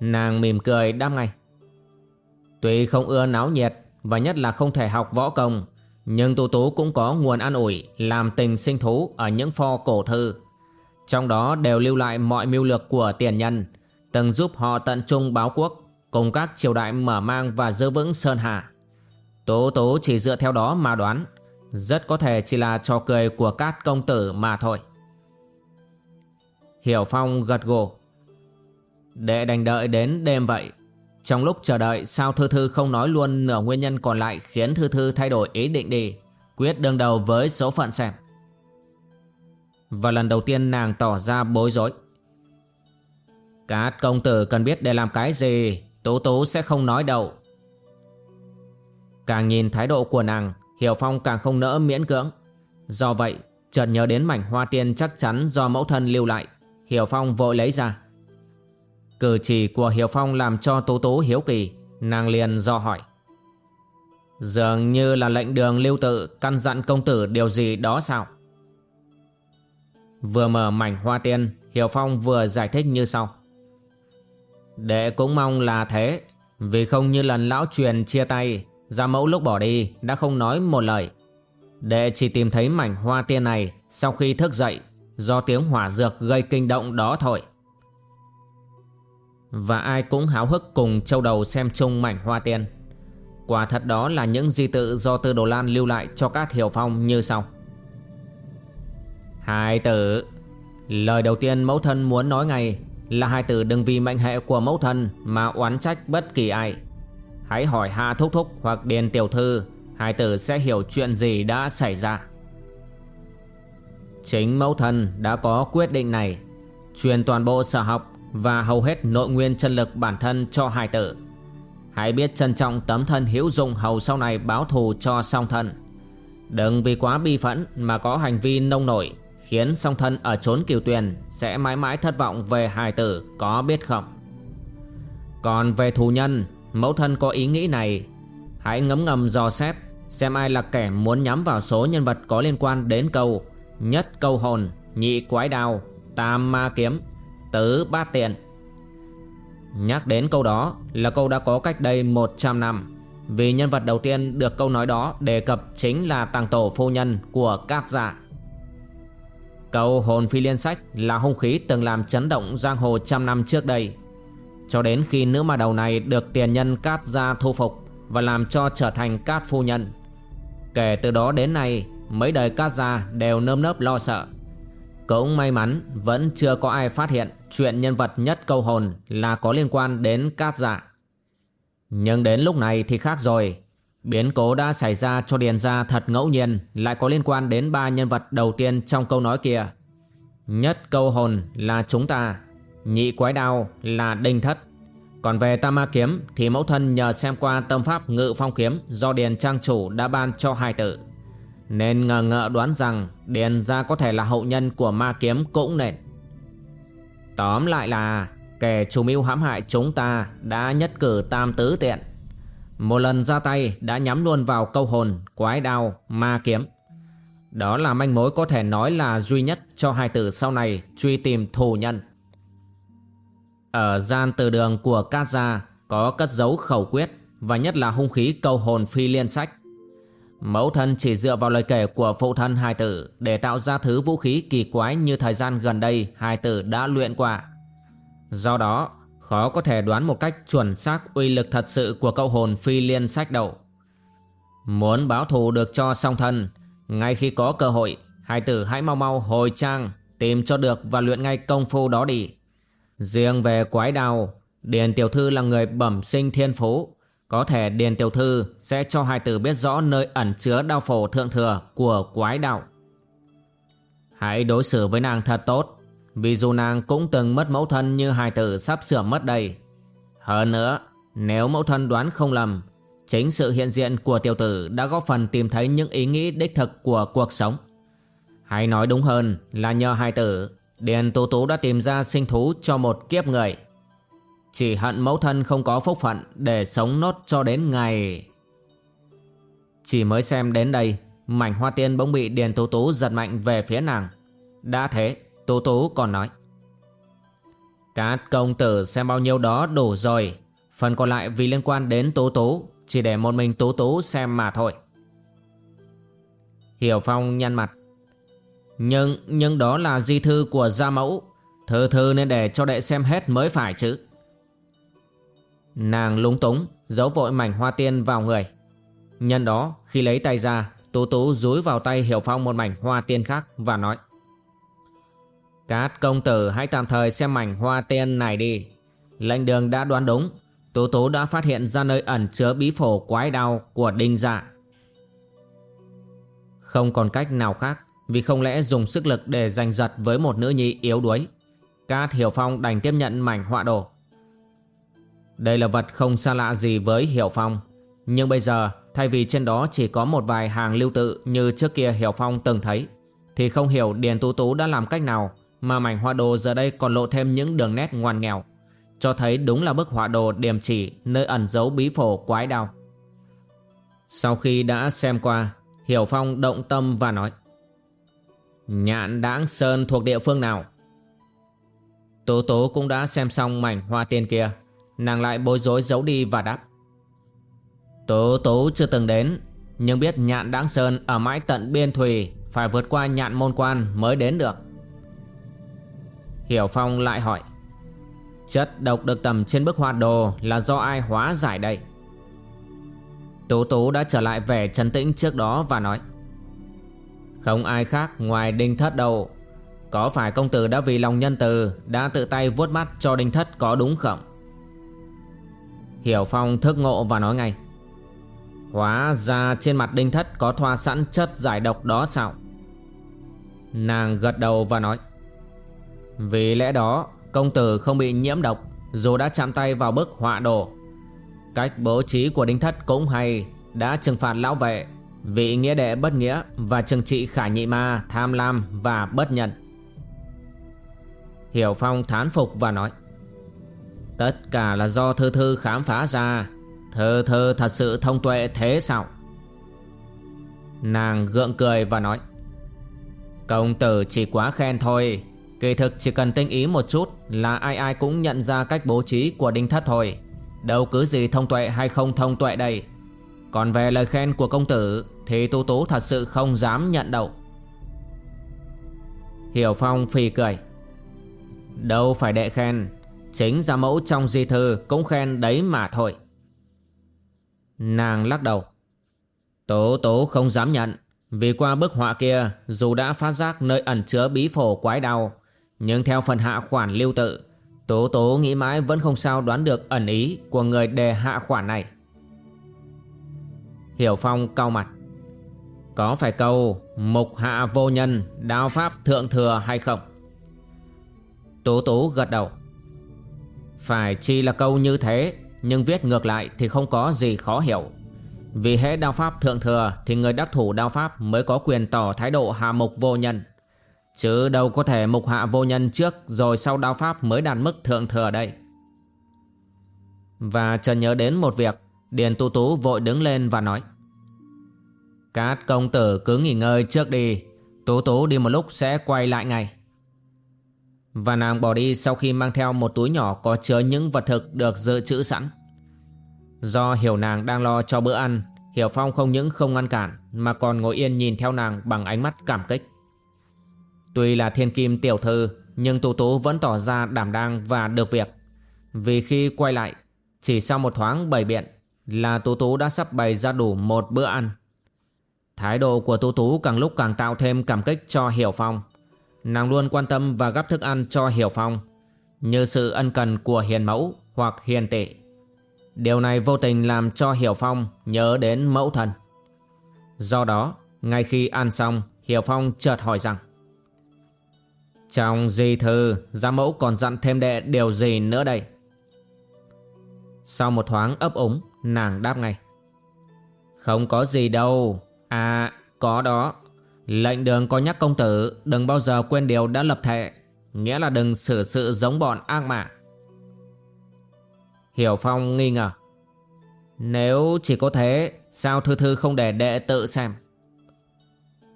Nàng mỉm cười đáp ngay. Tuy không ưa náo nhiệt Và nhất là không thể học võ công nhưng Tú Tú cũng có nguồn an ủi làm tình sinh thú ở những pho cổ thư. Trong đó đều lưu lại mọi mưu lược của tiền nhân, từng giúp họ tận trung báo quốc, cùng các triều đại mở mang và giữ vững Sơn Hà. Tú Tú chỉ dựa theo đó mà đoán, rất có thể chỉ là trò cười của các công tử mà thôi. Hiểu Phong gật gù. Để đành đợi đến đêm vậy trong lúc chờ đợi sao Thư Thư không nói luôn nửa nguyên nhân còn lại khiến Thư Thư thay đổi ý định đi, quyết đương đầu với số phận xem. Và lần đầu tiên nàng tỏ ra bối rối. Các công tử cần biết để làm cái gì, Tố Tố sẽ không nói đâu Càng nhìn thái độ của nàng Hiểu Phong càng không nỡ miễn cưỡng Do vậy chợt nhớ đến mảnh hoa tiên chắc chắn do mẫu thân lưu lại Hiểu Phong vội lấy ra Cử chỉ của Hiểu Phong làm cho Tố Tố hiếu kỳ. Nàng liền do hỏi. Dường như là lệnh đường lưu tự căn dặn công tử điều gì đó sao? Vừa mở mảnh hoa tiên, Hiểu Phong vừa giải thích như sau. Đệ cũng mong là thế, Vì không như lần lão truyền chia tay, Gia mẫu lúc bỏ đi đã không nói một lời. Đệ chỉ tìm thấy mảnh hoa tiên này Sau khi thức dậy, Do tiếng hỏa dược gây kinh động đó thôi. Và ai cũng háo hức cùng châu đầu xem chung mảnh hoa tiên. Quả thật đó là những di tự do Tư Đồ Lan lưu lại cho các hiểu phong như sau. Hai tử. Lời đầu tiên mẫu thân muốn nói ngay Là hai tử đừng vì mệnh hệ của mẫu thân Mà oán trách bất kỳ ai. Hãy hỏi Hà Thúc Thúc hoặc Điền Tiểu Thư, Hai tử sẽ hiểu chuyện gì đã xảy ra. Chính mẫu thân đã có quyết định này. Truyền toàn bộ sở học và hầu hết nội nguyên chân lực bản thân cho hài tử. Hãy biết trân trọng tấm thân hữu dụng hầu sau này báo thù cho song thân. Đừng vì quá bi phẫn mà có hành vi nông nổi, Khiến song thân ở chốn kiều tuyền Sẽ mãi mãi thất vọng về hài tử có biết không? Còn về thù nhân, Mẫu thân có ý nghĩ này, Hãy ngấm ngầm dò xét Xem ai là kẻ muốn nhắm vào số nhân vật có liên quan đến câu Nhất câu hồn, Nhị quái đao, Tam ma kiếm Tứ bát tiện. Nhắc đến câu đó là câu đã có cách đây 100 năm. Vì nhân vật đầu tiên được câu nói đó đề cập chính là tàng tổ phu nhân của Cát Dạ. Câu hồn phi liên sách là hung khí từng làm chấn động giang hồ trăm năm trước đây. Cho đến khi nữ ma đầu này được tiền nhân Cát Gia thu phục Và làm cho trở thành Cát Phu Nhân. Kể từ đó đến nay, Mấy đời Cát Gia đều nơm nớp lo sợ. Cũng may mắn, vẫn chưa có ai phát hiện Chuyện nhân vật nhất câu hồn là có liên quan đến Cát dạ Nhưng đến lúc này thì khác rồi Biến cố đã xảy ra cho Điền Gia thật ngẫu nhiên lại có liên quan đến ba nhân vật đầu tiên trong câu nói kia. Nhất câu hồn là chúng ta, nhị quái đao là đinh thất. Còn về tam ma kiếm thì mẫu thân nhờ xem qua tâm pháp ngự phong kiếm do Điền Trang Chủ đã ban cho hai tử. Nên ngờ ngợ đoán rằng Điền Gia có thể là hậu nhân của ma kiếm cũng nền. Tóm lại là kẻ chủ mưu hãm hại chúng ta đã nhất cử tam tứ tiện một lần ra tay đã nhắm luôn vào câu hồn, quái đao, ma kiếm. Đó là manh mối có thể nói là duy nhất cho hai tử sau này truy tìm thù nhân. Ở gian từ đường của Cát Gia có cất dấu khẩu quyết và nhất là hung khí câu hồn phi liên sách. Mẫu thân chỉ dựa vào lời kể của phụ thân hai tử để tạo ra thứ vũ khí kỳ quái như thời gian gần đây hai tử đã luyện qua. Do đó, Khó có thể đoán một cách chuẩn xác uy lực thật sự của cậu hồn phi liên sách đầu. Muốn báo thù được cho song thân, ngay khi có cơ hội, hai tử hãy mau mau hồi trang, tìm cho được và luyện ngay công phu đó đi. Riêng về quái đào, Điền Tiểu Thư là người bẩm sinh thiên phú. Có thể Điền Tiểu Thư sẽ cho hai tử biết rõ nơi ẩn chứa đao phổ thượng thừa của quái đạo. Hãy đối xử với nàng thật tốt, vì dù nàng cũng từng mất mẫu thân như hai tử sắp sửa mất đây. Hơn nữa, Nếu mẫu thân đoán không lầm, Chính sự hiện diện của tiểu tử đã góp phần tìm thấy những ý nghĩ đích thực của cuộc sống. Hay nói đúng hơn là nhờ hai tử Điền Tú Tú đã tìm ra sinh thú cho một kiếp người. Chỉ hận mẫu thân không có phúc phận để sống nốt cho đến ngày. Chỉ mới xem đến đây, Mảnh hoa tiên bỗng bị Điền Tú Tú giật mạnh về phía nàng. Đã thế, Tú Tú còn nói Các công tử xem bao nhiêu đó đủ rồi, Phần còn lại vì liên quan đến Tú Tú, Chỉ để một mình Tú Tú xem mà thôi. Hiểu Phong nhăn mặt, Nhưng nhưng đó là di thư của gia mẫu Thư thư nên để cho đệ xem hết mới phải chứ. Nàng lúng túng, Giấu vội mảnh hoa tiên vào người. Nhân đó, khi lấy tay ra, Tú Tú rúi vào tay Hiểu Phong một mảnh hoa tiên khác Và nói, Cát công tử, hãy tạm thời xem mảnh hoa tiên này đi. Lệnh đường đã đoán đúng, Tú Tú đã phát hiện ra nơi ẩn chứa bí phổ quái đau của đinh dạ. Không còn cách nào khác, Vì không lẽ dùng sức lực để giành giật với một nữ nhi yếu đuối, Cát Hiểu Phong đành tiếp nhận mảnh họa đồ. Đây là vật không xa lạ gì với Hiểu Phong. Nhưng bây giờ, thay vì trên đó chỉ có một vài hàng lưu tự như trước kia Hiểu Phong từng thấy, Thì không hiểu Điền Tú Tú đã làm cách nào Mà mảnh họa đồ giờ đây còn lộ thêm những đường nét ngoan nghèo, Cho thấy đúng là bức họa đồ điểm chỉ nơi ẩn giấu bí phổ quái đao. Sau khi đã xem qua, Hiểu Phong động tâm và nói, Nhạn đáng Sơn thuộc địa phương nào? Tố tố cũng đã xem xong mảnh hoa tiên kia. Nàng lại bối rối giấu đi và đáp Tố tố chưa từng đến, Nhưng biết nhạn đáng Sơn ở mãi tận biên thùy Phải vượt qua nhạn môn quan mới đến được Hiểu Phong lại hỏi, Chất độc được tầm trên bức hoa đồ là do ai hóa giải đây? Tú Tú đã trở lại vẻ trấn tĩnh trước đó và nói, Không ai khác ngoài Đinh Thất đâu Có phải công tử đã vì lòng nhân từ Đã tự tay vuốt mắt cho Đinh Thất có đúng không? Hiểu Phong thức ngộ và nói ngay Hóa ra trên mặt Đinh Thất có thoa sẵn chất giải độc đó sao? Nàng gật đầu và nói Vì lẽ đó, công tử không bị nhiễm độc, Dù đã chạm tay vào bức họa đồ Cách bố trí của Đinh Thất cũng hay, Đã trừng phạt lão vệ, Vị nghĩa đệ bất nghĩa Và trừng trị khả nhị ma, Tham lam và bất nhận. Hiểu Phong thán phục và nói Tất cả là do Thư Thư khám phá ra. Thư Thư thật sự thông tuệ thế sao? Nàng gượng cười và nói, Công tử chỉ quá khen thôi. Kỳ thực chỉ cần tinh ý một chút Là ai ai cũng nhận ra cách bố trí của Đinh Thất thôi. Đâu cứ gì thông tuệ hay không thông tuệ đây. Còn về lời khen của công tử Thì Tu Tú thật sự không dám nhận đâu. Hiểu Phong phì cười, Đâu phải đệ khen. Chính gia mẫu trong di thư cũng khen đấy mà thôi Nàng lắc đầu Tố tố không dám nhận Vì qua bức họa kia, Dù đã phát giác nơi ẩn chứa bí phổ quái đau Nhưng theo phần hạ khoản lưu tự, Tố tố nghĩ mãi vẫn không sao đoán được ẩn ý của người đề hạ khoản này. Hiểu Phong cau mặt. Có phải câu mục hạ vô nhân, đao pháp thượng thừa hay không? Tố tố gật đầu. Phải chi là câu như thế nhưng viết ngược lại thì không có gì khó hiểu. Vì hễ đao pháp thượng thừa thì người đắc thủ đao pháp mới có quyền tỏ thái độ hạ mục vô nhân. Chứ đâu có thể mục hạ vô nhân trước rồi sau đao pháp mới đạt mức thượng thừa đây. Và Trần nhớ đến một việc, Điền Tu Tú vội đứng lên và nói. Cát công tử cứ nghỉ ngơi trước đi, Tú Tú đi một lúc sẽ quay lại ngay. Và nàng bỏ đi sau khi mang theo một túi nhỏ có chứa những vật thực được dự trữ sẵn. Do hiểu nàng đang lo cho bữa ăn, Hiểu Phong không những không ngăn cản mà còn ngồi yên nhìn theo nàng bằng ánh mắt cảm kích. Tuy là thiên kim tiểu thư nhưng Tú Tú vẫn tỏ ra đảm đang và được việc. Vì khi quay lại, chỉ sau một thoáng bày biện là Tú Tú đã sắp bày ra đủ một bữa ăn. Thái độ của Tú Tú càng lúc càng tạo thêm cảm kích cho Hiểu Phong. Nàng luôn quan tâm và gắp thức ăn cho Hiểu Phong, như sự ân cần của hiền mẫu hoặc hiền tệ. Điều này vô tình làm cho Hiểu Phong nhớ đến mẫu thân. Do đó, ngay khi ăn xong, Hiểu Phong chợt hỏi rằng trong di thư Gia mẫu còn dặn thêm đệ điều gì nữa đây Sau một thoáng ấp úng Nàng đáp ngay Không có gì đâu À có đó Lệnh đường có nhắc công tử, Đừng bao giờ quên điều đã lập thệ, Nghĩa là đừng xử sự giống bọn ác mạ Hiểu Phong nghi ngờ. Nếu chỉ có thế, Sao thư thư không để đệ tự xem?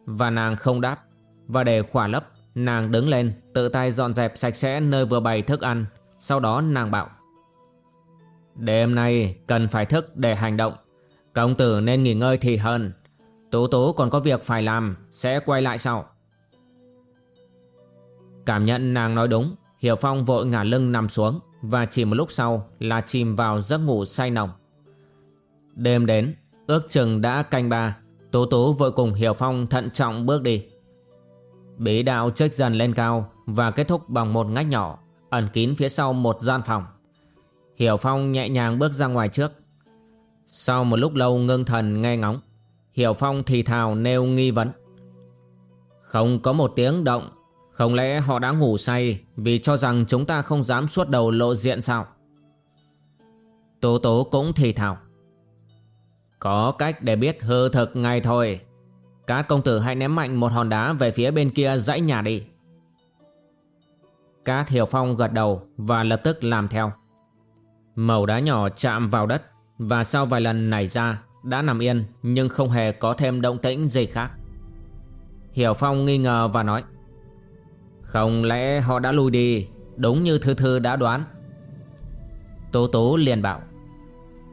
Và nàng không đáp, Và để khỏa lấp, Nàng đứng lên, tự tay dọn dẹp sạch sẽ nơi vừa bày thức ăn, Sau đó nàng bảo. Đêm nay cần phải thức để hành động, Công tử nên nghỉ ngơi thì hơn. Tố Tố còn có việc phải làm Sẽ quay lại sau Cảm nhận nàng nói đúng Hiểu Phong vội ngả lưng nằm xuống Và chỉ một lúc sau là chìm vào giấc ngủ say nồng Đêm đến Ước chừng đã canh ba Tố Tố vội cùng Hiểu Phong thận trọng bước đi Bí đạo trích dần lên cao và kết thúc bằng một ngách nhỏ ẩn kín phía sau một gian phòng. Hiểu Phong nhẹ nhàng bước ra ngoài trước. Sau một lúc lâu ngưng thần nghe ngóng, Hiểu Phong thì thào nêu nghi vấn. Không có một tiếng động, không lẽ họ đã ngủ say vì cho rằng chúng ta không dám suốt đầu lộ diện sao? Tố tố cũng thì thào Có cách để biết hư thực ngay thôi Các công tử hãy ném mạnh một hòn đá về phía bên kia dãy nhà đi Cát Hiểu Phong gật đầu và lập tức làm theo Màu đá nhỏ chạm vào đất Và sau vài lần nảy ra đã nằm yên, nhưng không hề có thêm động tĩnh gì khác. Hiểu Phong nghi ngờ và nói, Không lẽ họ đã lui đi, Đúng như Thư Thư đã đoán? Tố Tố liền bảo,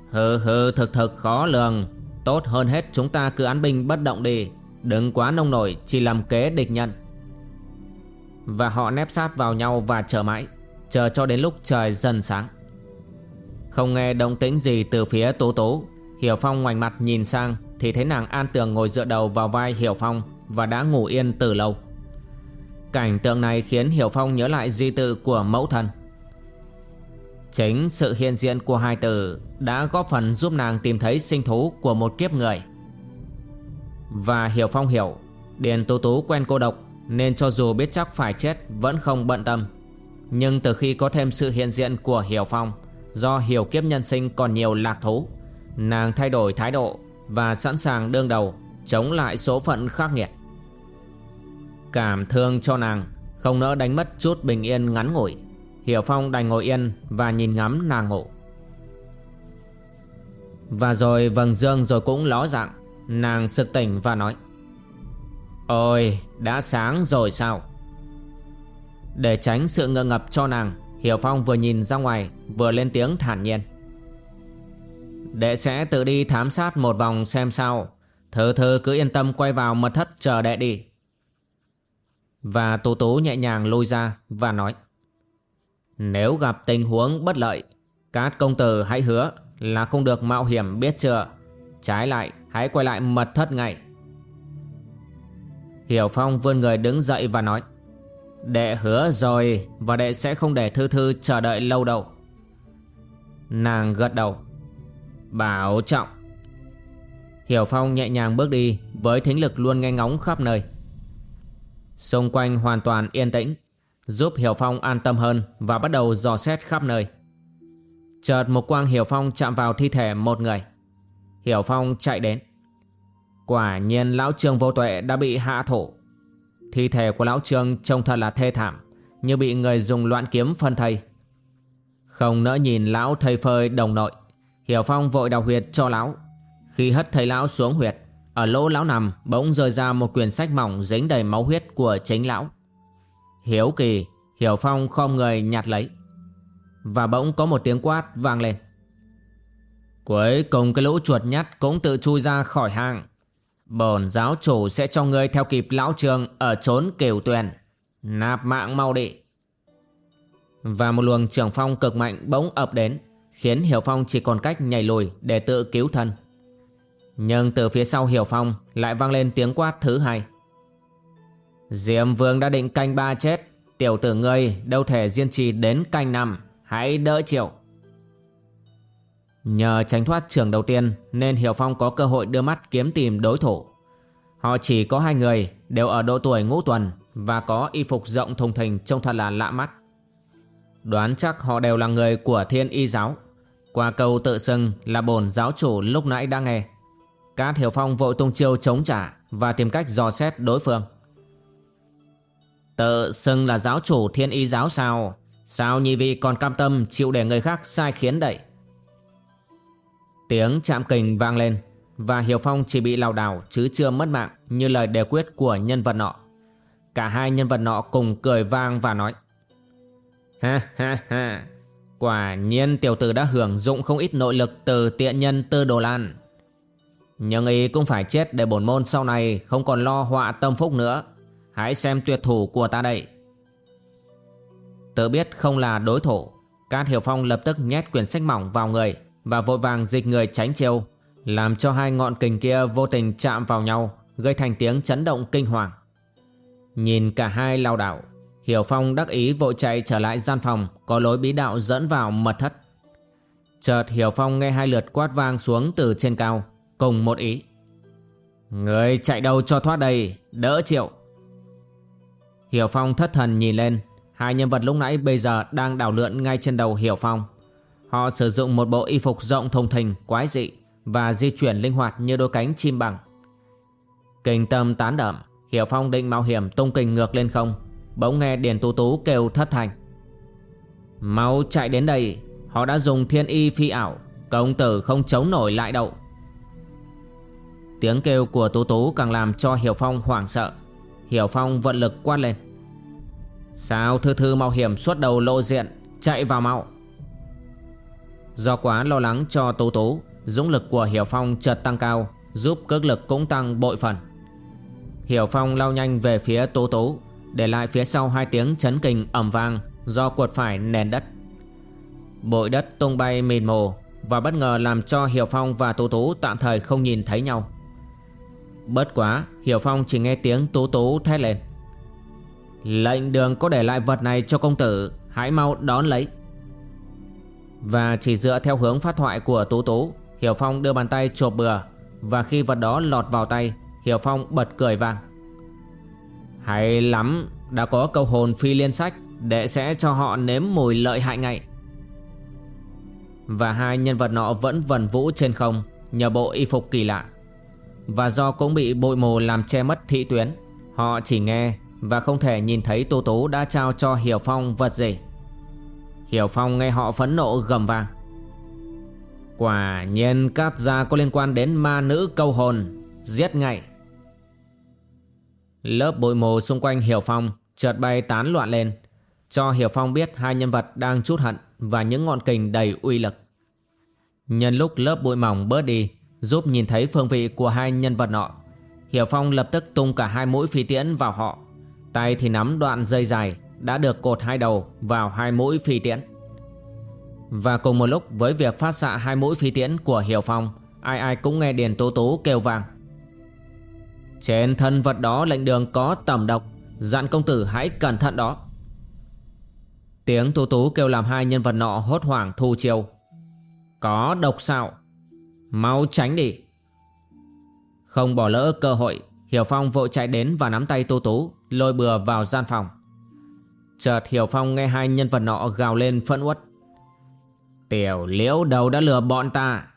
Hừ hừ, thực thực khó lường. Tốt hơn hết chúng ta cứ án binh bất động đi, Đừng quá nông nổi, Chỉ làm kế địch nhân. Và họ nép sát vào nhau và chờ mãi, Chờ cho đến lúc trời dần sáng. Không nghe động tĩnh gì từ phía Tố Tố Hiểu Phong ngoảnh mặt nhìn sang Thì thấy nàng An Tường ngồi dựa đầu vào vai Hiểu Phong Và đã ngủ yên từ lâu Cảnh tượng này khiến Hiểu Phong nhớ lại di tự của mẫu thân Chính sự hiện diện của hai tử đã góp phần giúp nàng tìm thấy sinh thú của một kiếp người. Và Hiểu Phong hiểu, Điền Tú Tú quen cô độc nên cho dù biết chắc phải chết vẫn không bận tâm. Nhưng từ khi có thêm sự hiện diện của Hiểu Phong, do hiểu kiếp nhân sinh còn nhiều lạc thú, nàng thay đổi thái độ và sẵn sàng đương đầu chống lại số phận khắc nghiệt. Cảm thương cho nàng, không nỡ đánh mất chút bình yên ngắn ngủi. Hiểu Phong đành ngồi yên và nhìn ngắm nàng ngủ. Và rồi vầng dương rồi cũng ló dạng Nàng sực tỉnh và nói Ôi đã sáng rồi sao? Để tránh sự ngơ ngập cho nàng Hiểu Phong vừa nhìn ra ngoài Vừa lên tiếng thản nhiên. Đệ sẽ tự đi thám sát một vòng xem sao. Thơ thơ cứ yên tâm quay vào mật thất chờ đệ đi. Và Tú Tú nhẹ nhàng lôi ra và nói, nếu gặp tình huống bất lợi Các công tử hãy hứa Là không được mạo hiểm biết chưa. Trái lại, hãy quay lại mật thất ngay. Hiểu Phong vươn người đứng dậy và nói, Đệ hứa rồi Và đệ sẽ không để Thư Thư chờ đợi lâu đâu. Nàng gật đầu. Bảo trọng. Hiểu Phong nhẹ nhàng bước đi Với thính lực luôn nghe ngóng khắp nơi. Xung quanh hoàn toàn yên tĩnh, Giúp Hiểu Phong an tâm hơn Và bắt đầu dò xét khắp nơi. Chợt một quang Hiểu Phong chạm vào thi thể một người. Hiểu Phong chạy đến. Quả nhiên lão trương vô tuệ đã bị hạ thổ. Thi thể của lão trương trông thật là thê thảm, Như bị người dùng loạn kiếm phân thây. Không nỡ nhìn lão thầy phơi đồng nội. Hiểu Phong vội đào huyệt cho lão. Khi hất thầy lão xuống huyệt, Ở lỗ lão nằm bỗng rơi ra một quyển sách mỏng dính đầy máu huyết của chính lão. Hiếu kỳ, Hiểu Phong khom người nhặt lấy. Và bỗng có một tiếng quát vang lên. Cuối cùng cái lũ chuột nhắt cũng tự chui ra khỏi hang. Bổn giáo chủ sẽ cho ngươi theo kịp lão trường ở trốn kiều tuyền. Nạp mạng mau đi. Và một luồng trưởng phong cực mạnh bỗng ập đến. Khiến Hiểu Phong chỉ còn cách nhảy lùi để tự cứu thân. Nhưng từ phía sau Hiểu Phong lại vang lên tiếng quát thứ hai. Diệm vương đã định canh ba chết, Tiểu tử ngươi đâu thể diên trì đến canh năm, Hãy đỡ chịu. Nhờ tránh thoát trường đầu tiên Nên Hiểu Phong có cơ hội đưa mắt kiếm tìm đối thủ. Họ chỉ có hai người Đều ở độ tuổi ngũ tuần Và có y phục rộng thùng thình Trông thật là lạ mắt. Đoán chắc họ đều là người của thiên y giáo. Qua câu tự xưng là bổn giáo chủ lúc nãy đã nghe. Cát Hiểu Phong vội tung chiêu chống trả Và tìm cách dò xét đối phương. Tự xưng là giáo chủ thiên y giáo sao? Sao nhị vị còn cam tâm chịu để người khác sai khiến đậy? Tiếng chạm kình vang lên Và Hiểu Phong chỉ bị lào đảo chứ chưa mất mạng Như lời đề quyết của nhân vật nọ. Cả hai nhân vật nọ cùng cười vang và nói, Ha ha ha. Quả nhiên tiểu tử đã hưởng dụng không ít nội lực từ tiện nhân tư đồ lan. Nhưng ý cũng phải chết để bổn môn sau này không còn lo họa tâm phúc nữa. Hãy xem tuyệt thủ của ta đây. Tớ biết không là đối thủ. Cát Hiểu Phong lập tức nhét quyển sách mỏng vào người Và vội vàng dịch người tránh chiêu, Làm cho hai ngọn kình kia vô tình chạm vào nhau, Gây thành tiếng chấn động kinh hoàng. Nhìn cả hai lao đảo Hiểu Phong đắc ý vội chạy trở lại gian phòng Có lối bí đạo dẫn vào mật thất. Chợt Hiểu Phong nghe hai lượt quát vang xuống từ trên cao Cùng một ý. Người chạy đâu cho thoát đây Đỡ chịu. Hiểu Phong thất thần nhìn lên Hai nhân vật lúc nãy bây giờ đang đảo lượn ngay trên đầu Hiểu Phong. Họ sử dụng một bộ y phục rộng thùng thình, quái dị và di chuyển linh hoạt như đôi cánh chim bằng. Kinh tâm tán đậm, Hiểu Phong định mạo hiểm tung kình ngược lên không, bỗng nghe Điền Tú Tú kêu thất thành. Mau chạy đến đây, họ đã dùng thiên y phi ảo, công tử không chống nổi lại đâu. Tiếng kêu của Tú Tú càng làm cho Hiểu Phong hoảng sợ. Hiểu Phong vận lực quát lên. Sao thư thư mạo hiểm suốt đầu lộ diện, chạy vào mau. Do quá lo lắng cho Tú Tú Dũng lực của Hiểu Phong chợt tăng cao Giúp cước lực cũng tăng bội phần Hiểu Phong lao nhanh về phía Tú Tú để lại phía sau hai tiếng chấn kình ẩm vang, Do cuột phải nền đất. Bụi đất tung bay mịt mù Và bất ngờ làm cho Hiểu Phong và Tú Tú tạm thời không nhìn thấy nhau. Bất quá, Hiểu Phong chỉ nghe tiếng Tú Tú thét lên. Lệnh đường có để lại vật này cho công tử, Hãy mau đón lấy. Và chỉ dựa theo hướng phát thoại của Tú Tú, Hiểu Phong đưa bàn tay chộp bừa Và khi vật đó lọt vào tay, Hiểu Phong bật cười vang. Hay lắm, Đã có câu hồn phi liên sách, Đệ sẽ cho họ nếm mùi lợi hại ngay. Và hai nhân vật nọ vẫn vần vũ trên không, Nhờ bộ y phục kỳ lạ. Và do cũng bị bụi mù làm che mất thị tuyến, Họ chỉ nghe Và không thể nhìn thấy tô tố đã trao cho Hiểu Phong vật gì. Hiểu Phong nghe họ phẫn nộ gầm vang. Quả nhiên cát gia có liên quan đến ma nữ câu hồn, Giết ngay. Lớp bụi mù xung quanh Hiểu Phong chợt bay tán loạn lên Cho Hiểu Phong biết hai nhân vật đang chút hận Và những ngọn kình đầy uy lực Nhân lúc lớp bụi mỏng bớt đi Giúp nhìn thấy phương vị của hai nhân vật nọ Hiểu Phong lập tức tung cả hai mũi phi tiễn vào họ Tay thì nắm đoạn dây dài đã được cột hai đầu vào hai mũi phi tiễn. Và cùng một lúc với việc phát xạ hai mũi phi tiễn của Hiểu Phong, ai ai cũng nghe Điền Tố Tố kêu vang. Trên thân vật đó lệnh đường có tầm độc, dặn công tử hãy cẩn thận đó. Tiếng Tú Tú kêu làm hai nhân vật nọ hốt hoảng thu chiều Có độc sao? Mau tránh đi. Không bỏ lỡ cơ hội, Hiểu Phong vội chạy đến và nắm tay Tú Tú, lôi bừa vào gian phòng. Chợt Hiểu Phong nghe hai nhân vật nọ gào lên phẫn uất. Tiểu liễu đầu đã lừa bọn ta.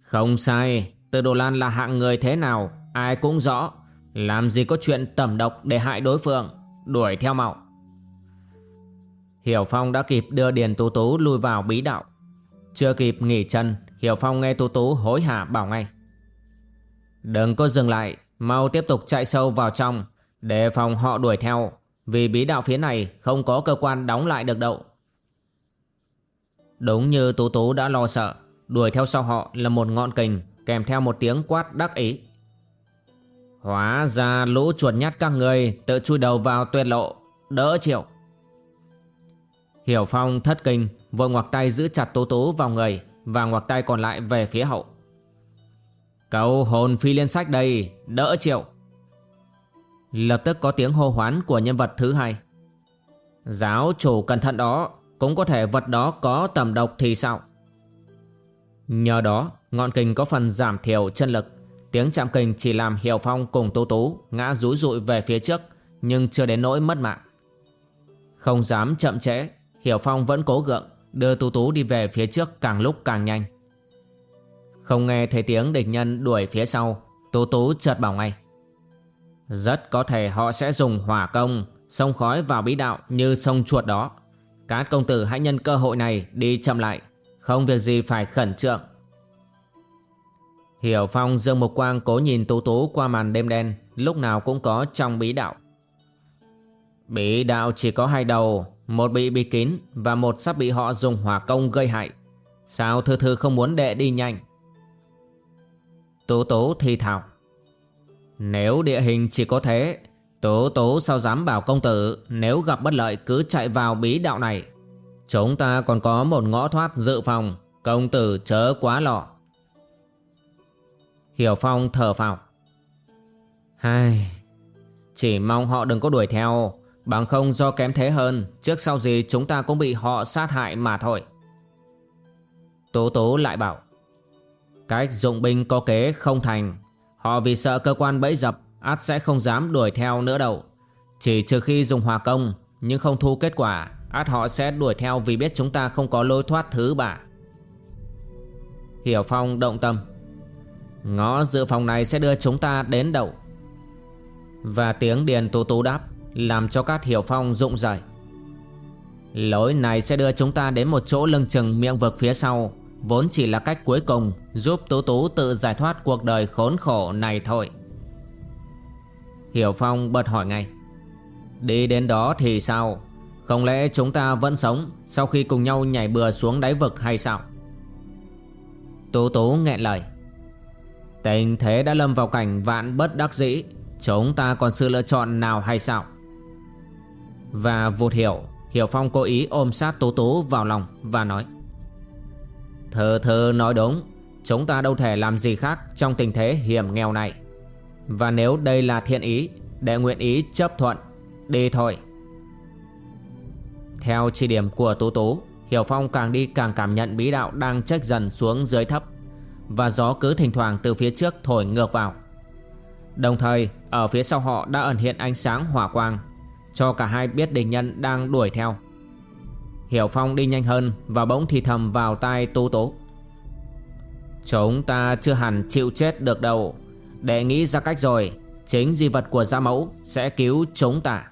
Không sai, từ Đồ Lan là hạng người thế nào, ai cũng rõ. Làm gì có chuyện tẩm độc để hại đối phương, đuổi theo mạo. Hiểu Phong đã kịp đưa Điền Tú Tú lui vào bí đạo. Chưa kịp nghỉ chân, Hiểu Phong nghe Tú Tú hối hả bảo ngay. Đừng có dừng lại, mau tiếp tục chạy sâu vào trong, để phòng họ đuổi theo, vì bí đạo phía này không có cơ quan đóng lại được đâu Đúng như Tú Tú đã lo sợ Đuổi theo sau họ là một ngọn kình Kèm theo một tiếng quát đắc ý Hóa ra lũ chuột nhát các người Tự chui đầu vào tuyệt lộ. Đỡ chịu. Hiểu Phong thất kinh, Vội ngoặc tay giữ chặt tố tố vào người Và ngoặc tay còn lại về phía hậu. Cầu hồn phi liên sách đây, Đỡ chịu. Lập tức có tiếng hô hoán của nhân vật thứ hai. Giáo chủ cẩn thận đó, Cũng có thể vật đó có tầm độc thì sao? Nhờ đó, Ngọn kình có phần giảm thiểu chân lực. Tiếng chạm kình chỉ làm Hiểu Phong cùng Tú Tú Ngã rúi rụi về phía trước, Nhưng chưa đến nỗi mất mạng. Không dám chậm trễ, Hiểu Phong vẫn cố gượng, Đưa Tú Tú đi về phía trước càng lúc càng nhanh. Không nghe thấy tiếng địch nhân đuổi phía sau Tú Tú chợt bảo ngay. Rất có thể họ sẽ dùng hỏa công, Xông khói vào bí đạo như sông chuột đó. Các công tử hãy nhân cơ hội này đi chậm lại, Không việc gì phải khẩn trương. Hiểu Phong, dương một quang cố nhìn tú tú qua màn đêm đen, Lúc nào cũng có trong bí đạo. Bí đạo chỉ có hai đầu, Một bị bị kín Và một sắp bị họ dùng hỏa công gây hại. Sao thư thư không muốn đệ đi nhanh? Tú tú thì thảo nếu địa hình chỉ có thế Tố tố sao dám bảo công tử Nếu gặp bất lợi cứ chạy vào bí đạo này? Chúng ta còn có một ngõ thoát dự phòng, Công tử chớ quá lọ Hiểu Phong thở phào. Hai Chỉ mong họ đừng có đuổi theo, Bằng không do kém thế hơn, Trước sau gì chúng ta cũng bị họ sát hại mà thôi. Tố tố lại bảo, Cách dụng binh có kế không thành, Họ vì sợ cơ quan bẫy dập át sẽ không dám đuổi theo nữa đâu. Chỉ trừ khi dùng hòa công, Nhưng không thu kết quả Át họ sẽ đuổi theo vì biết chúng ta không có lối thoát thứ bả. Hiểu Phong động tâm. Ngõ dự phòng này sẽ đưa chúng ta đến đậu Và tiếng Điền Tú Tú đáp, Làm cho các Hiểu Phong rụng rời. Lối này sẽ đưa chúng ta đến một chỗ lưng chừng miệng vực phía sau, Vốn chỉ là cách cuối cùng Giúp Tú Tú tự giải thoát cuộc đời khốn khổ này thôi. Hiểu Phong bật hỏi ngay, Đi đến đó thì sao? Không lẽ chúng ta vẫn sống Sau khi cùng nhau nhảy bừa xuống đáy vực hay sao? Tú Tú nghẹn lời Tình thế đã lâm vào cảnh vạn bất đắc dĩ. Chúng ta còn sự lựa chọn nào hay sao? Và vụt hiểu Hiểu Phong cố ý ôm sát Tú Tú vào lòng và nói Thơ thơ nói đúng. Chúng ta đâu thể làm gì khác trong tình thế hiểm nghèo này. Và nếu đây là thiện ý, đệ nguyện ý chấp thuận, Đi thôi. Theo chỉ điểm của Tú Tú, Hiểu Phong càng đi càng cảm nhận bí đạo đang trách dần xuống dưới thấp. Và gió cứ thỉnh thoảng từ phía trước thổi ngược vào Đồng thời ở phía sau họ đã ẩn hiện ánh sáng hỏa quang Cho cả hai biết địch nhân đang đuổi theo Hiểu Phong đi nhanh hơn và bỗng thì thầm vào tai Tú Tố. Chúng ta chưa hẳn chịu chết được đâu. Để nghĩ ra cách rồi, chính di vật của gia mẫu sẽ cứu chúng ta.